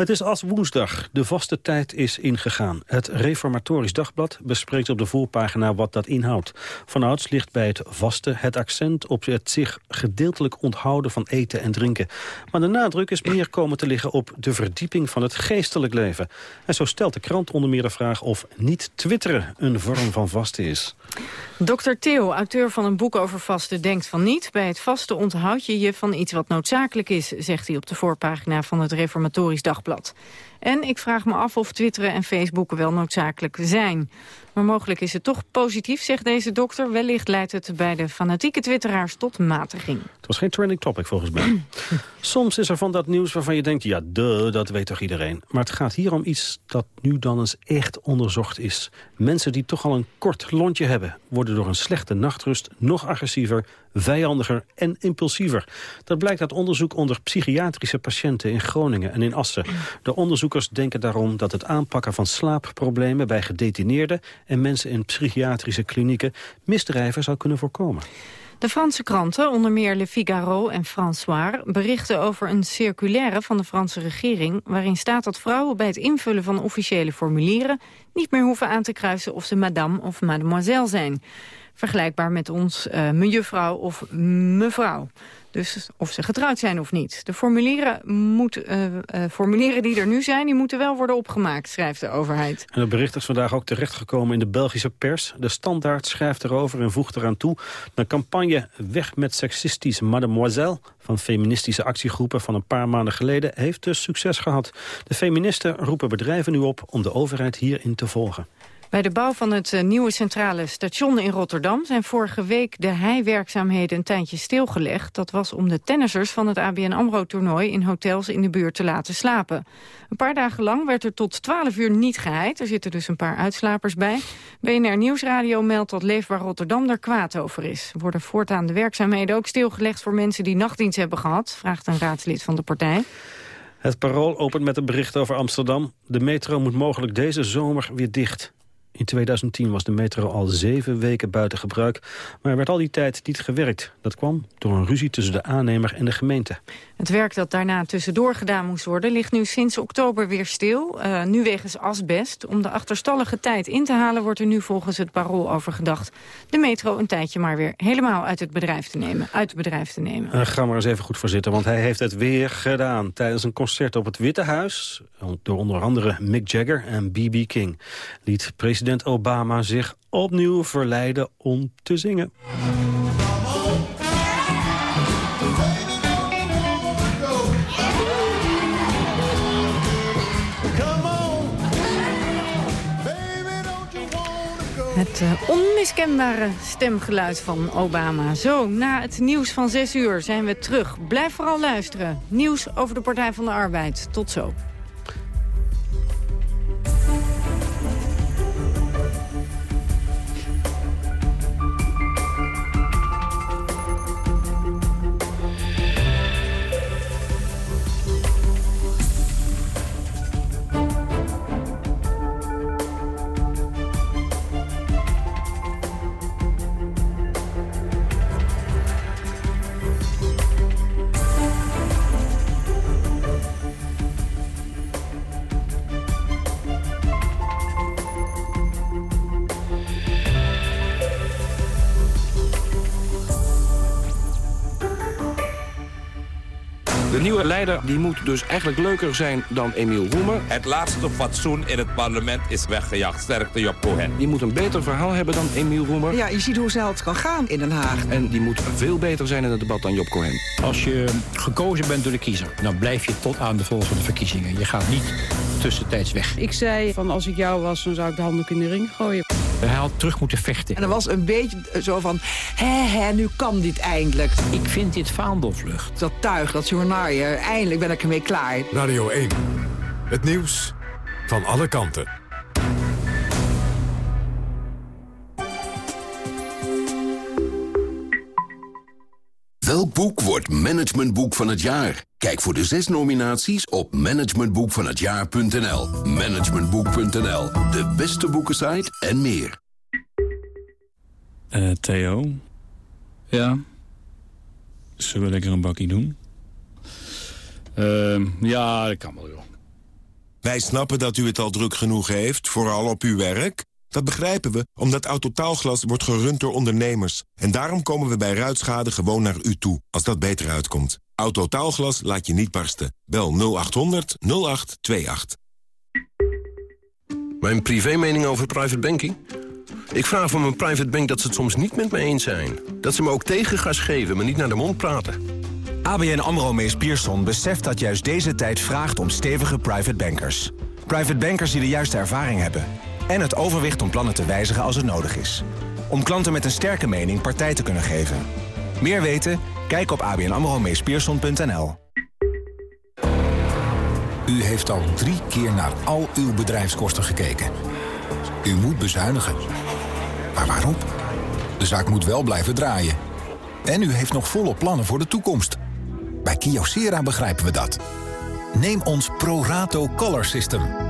Het is als woensdag. De vaste tijd is ingegaan. Het Reformatorisch Dagblad bespreekt op de voorpagina wat dat inhoudt. Vanouds ligt bij het vaste het accent op het zich gedeeltelijk onthouden van eten en drinken. Maar de nadruk is meer komen te liggen op de verdieping van het geestelijk leven. En zo stelt de krant onder meer de vraag of niet twitteren een vorm van vasten is. Dr. Theo, auteur van een boek over vasten, denkt van niet. Bij het vasten onthoud je je van iets wat noodzakelijk is, zegt hij op de voorpagina van het Reformatorisch Dagblad. Nieuwsblad. En ik vraag me af of twitteren en facebooken wel noodzakelijk zijn. Maar mogelijk is het toch positief, zegt deze dokter. Wellicht leidt het bij de fanatieke twitteraars tot matiging. Het was geen trending topic volgens mij. Soms is er van dat nieuws waarvan je denkt... ja, duh, dat weet toch iedereen. Maar het gaat hier om iets dat nu dan eens echt onderzocht is. Mensen die toch al een kort lontje hebben... worden door een slechte nachtrust nog agressiever, vijandiger en impulsiever. Dat blijkt uit onderzoek onder psychiatrische patiënten in Groningen en in Assen. De onderzoekers denken daarom dat het aanpakken van slaapproblemen... bij gedetineerden en mensen in psychiatrische klinieken... misdrijven zou kunnen voorkomen. De Franse kranten, onder meer Le Figaro en François... berichten over een circulaire van de Franse regering... waarin staat dat vrouwen bij het invullen van officiële formulieren... niet meer hoeven aan te kruisen of ze madame of mademoiselle zijn. Vergelijkbaar met ons uh, mejuffrouw of mevrouw. Dus of ze getrouwd zijn of niet. De formulieren, moet, uh, uh, formulieren die er nu zijn, die moeten wel worden opgemaakt, schrijft de overheid. En het bericht is vandaag ook terechtgekomen in de Belgische pers. De Standaard schrijft erover en voegt eraan toe. De campagne Weg met seksistisch mademoiselle van feministische actiegroepen van een paar maanden geleden heeft dus succes gehad. De feministen roepen bedrijven nu op om de overheid hierin te volgen. Bij de bouw van het nieuwe centrale station in Rotterdam... zijn vorige week de heiwerkzaamheden een tijdje stilgelegd. Dat was om de tennissers van het ABN AMRO-toernooi... in hotels in de buurt te laten slapen. Een paar dagen lang werd er tot 12 uur niet geheid. Er zitten dus een paar uitslapers bij. BNR Nieuwsradio meldt dat Leefbaar Rotterdam er kwaad over is. Worden voortaan de werkzaamheden ook stilgelegd... voor mensen die nachtdienst hebben gehad... vraagt een raadslid van de partij. Het Parool opent met een bericht over Amsterdam. De metro moet mogelijk deze zomer weer dicht. In 2010 was de metro al zeven weken buiten gebruik, maar er werd al die tijd niet gewerkt. Dat kwam door een ruzie tussen de aannemer en de gemeente. Het werk dat daarna tussendoor gedaan moest worden... ligt nu sinds oktober weer stil, uh, nu wegens asbest. Om de achterstallige tijd in te halen wordt er nu volgens het parool over gedacht... de metro een tijdje maar weer helemaal uit het bedrijf te nemen. Uit het bedrijf te nemen. Uh, ga maar eens even goed voor zitten, want hij heeft het weer gedaan. Tijdens een concert op het Witte Huis, door onder andere Mick Jagger en B.B. King... liet president Obama zich opnieuw verleiden om te zingen. Het uh, onmiskenbare stemgeluid van Obama. Zo, na het nieuws van 6 uur zijn we terug. Blijf vooral luisteren. Nieuws over de Partij van de Arbeid. Tot zo. Leider die moet dus eigenlijk leuker zijn dan Emiel Roemer. Het laatste fatsoen in het parlement is weggejaagd. Sterkte Job Cohen. Die moet een beter verhaal hebben dan Emiel Roemer. Ja, je ziet hoe snel het kan gaan in Den Haag. En die moet veel beter zijn in het debat dan Job Cohen. Als je gekozen bent door de kiezer, dan blijf je tot aan de volgende verkiezingen. Je gaat niet tussentijds weg. Ik zei van als ik jou was, dan zou ik de handdoek in de ring gooien. Hij had terug moeten vechten. En er was een beetje zo van, hè hè, nu kan dit eindelijk. Ik vind dit vaandelvlucht. Dat tuig, dat journaal, eindelijk ben ik ermee klaar. Radio 1, het nieuws van alle kanten. Welk boek wordt managementboek van het jaar? Kijk voor de zes nominaties op managementboekvanhetjaar.nl. Managementboek.nl, de beste boekensite en meer. Uh, Theo? Ja? Zullen we lekker een bakkie doen? Uh, ja, dat kan wel, joh. Wij snappen dat u het al druk genoeg heeft, vooral op uw werk. Dat begrijpen we, omdat Autotaalglas wordt gerund door ondernemers. En daarom komen we bij ruitschade gewoon naar u toe, als dat beter uitkomt. Autotaalglas laat je niet barsten. Bel 0800 0828. Mijn privé-mening over private banking? Ik vraag van mijn private bank dat ze het soms niet met me eens zijn. Dat ze me ook tegengas geven, maar niet naar de mond praten. ABN AMRO Mees Pierson beseft dat juist deze tijd vraagt om stevige private bankers. Private bankers die de juiste ervaring hebben. En het overwicht om plannen te wijzigen als het nodig is. Om klanten met een sterke mening partij te kunnen geven. Meer weten? Kijk op abnamromeespierson.nl. U heeft al drie keer naar al uw bedrijfskosten gekeken. U moet bezuinigen. Maar waarom? De zaak moet wel blijven draaien. En u heeft nog volle plannen voor de toekomst. Bij Kyocera begrijpen we dat. Neem ons ProRato Color System.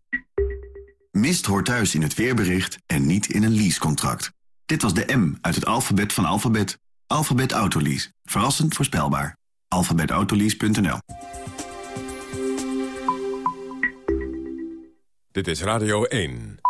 Mist hoort thuis in het weerbericht en niet in een leasecontract. Dit was de M uit het alfabet van alfabet. Alfabet Autolease. Verrassend voorspelbaar. alfabetautolease.nl Dit is Radio 1.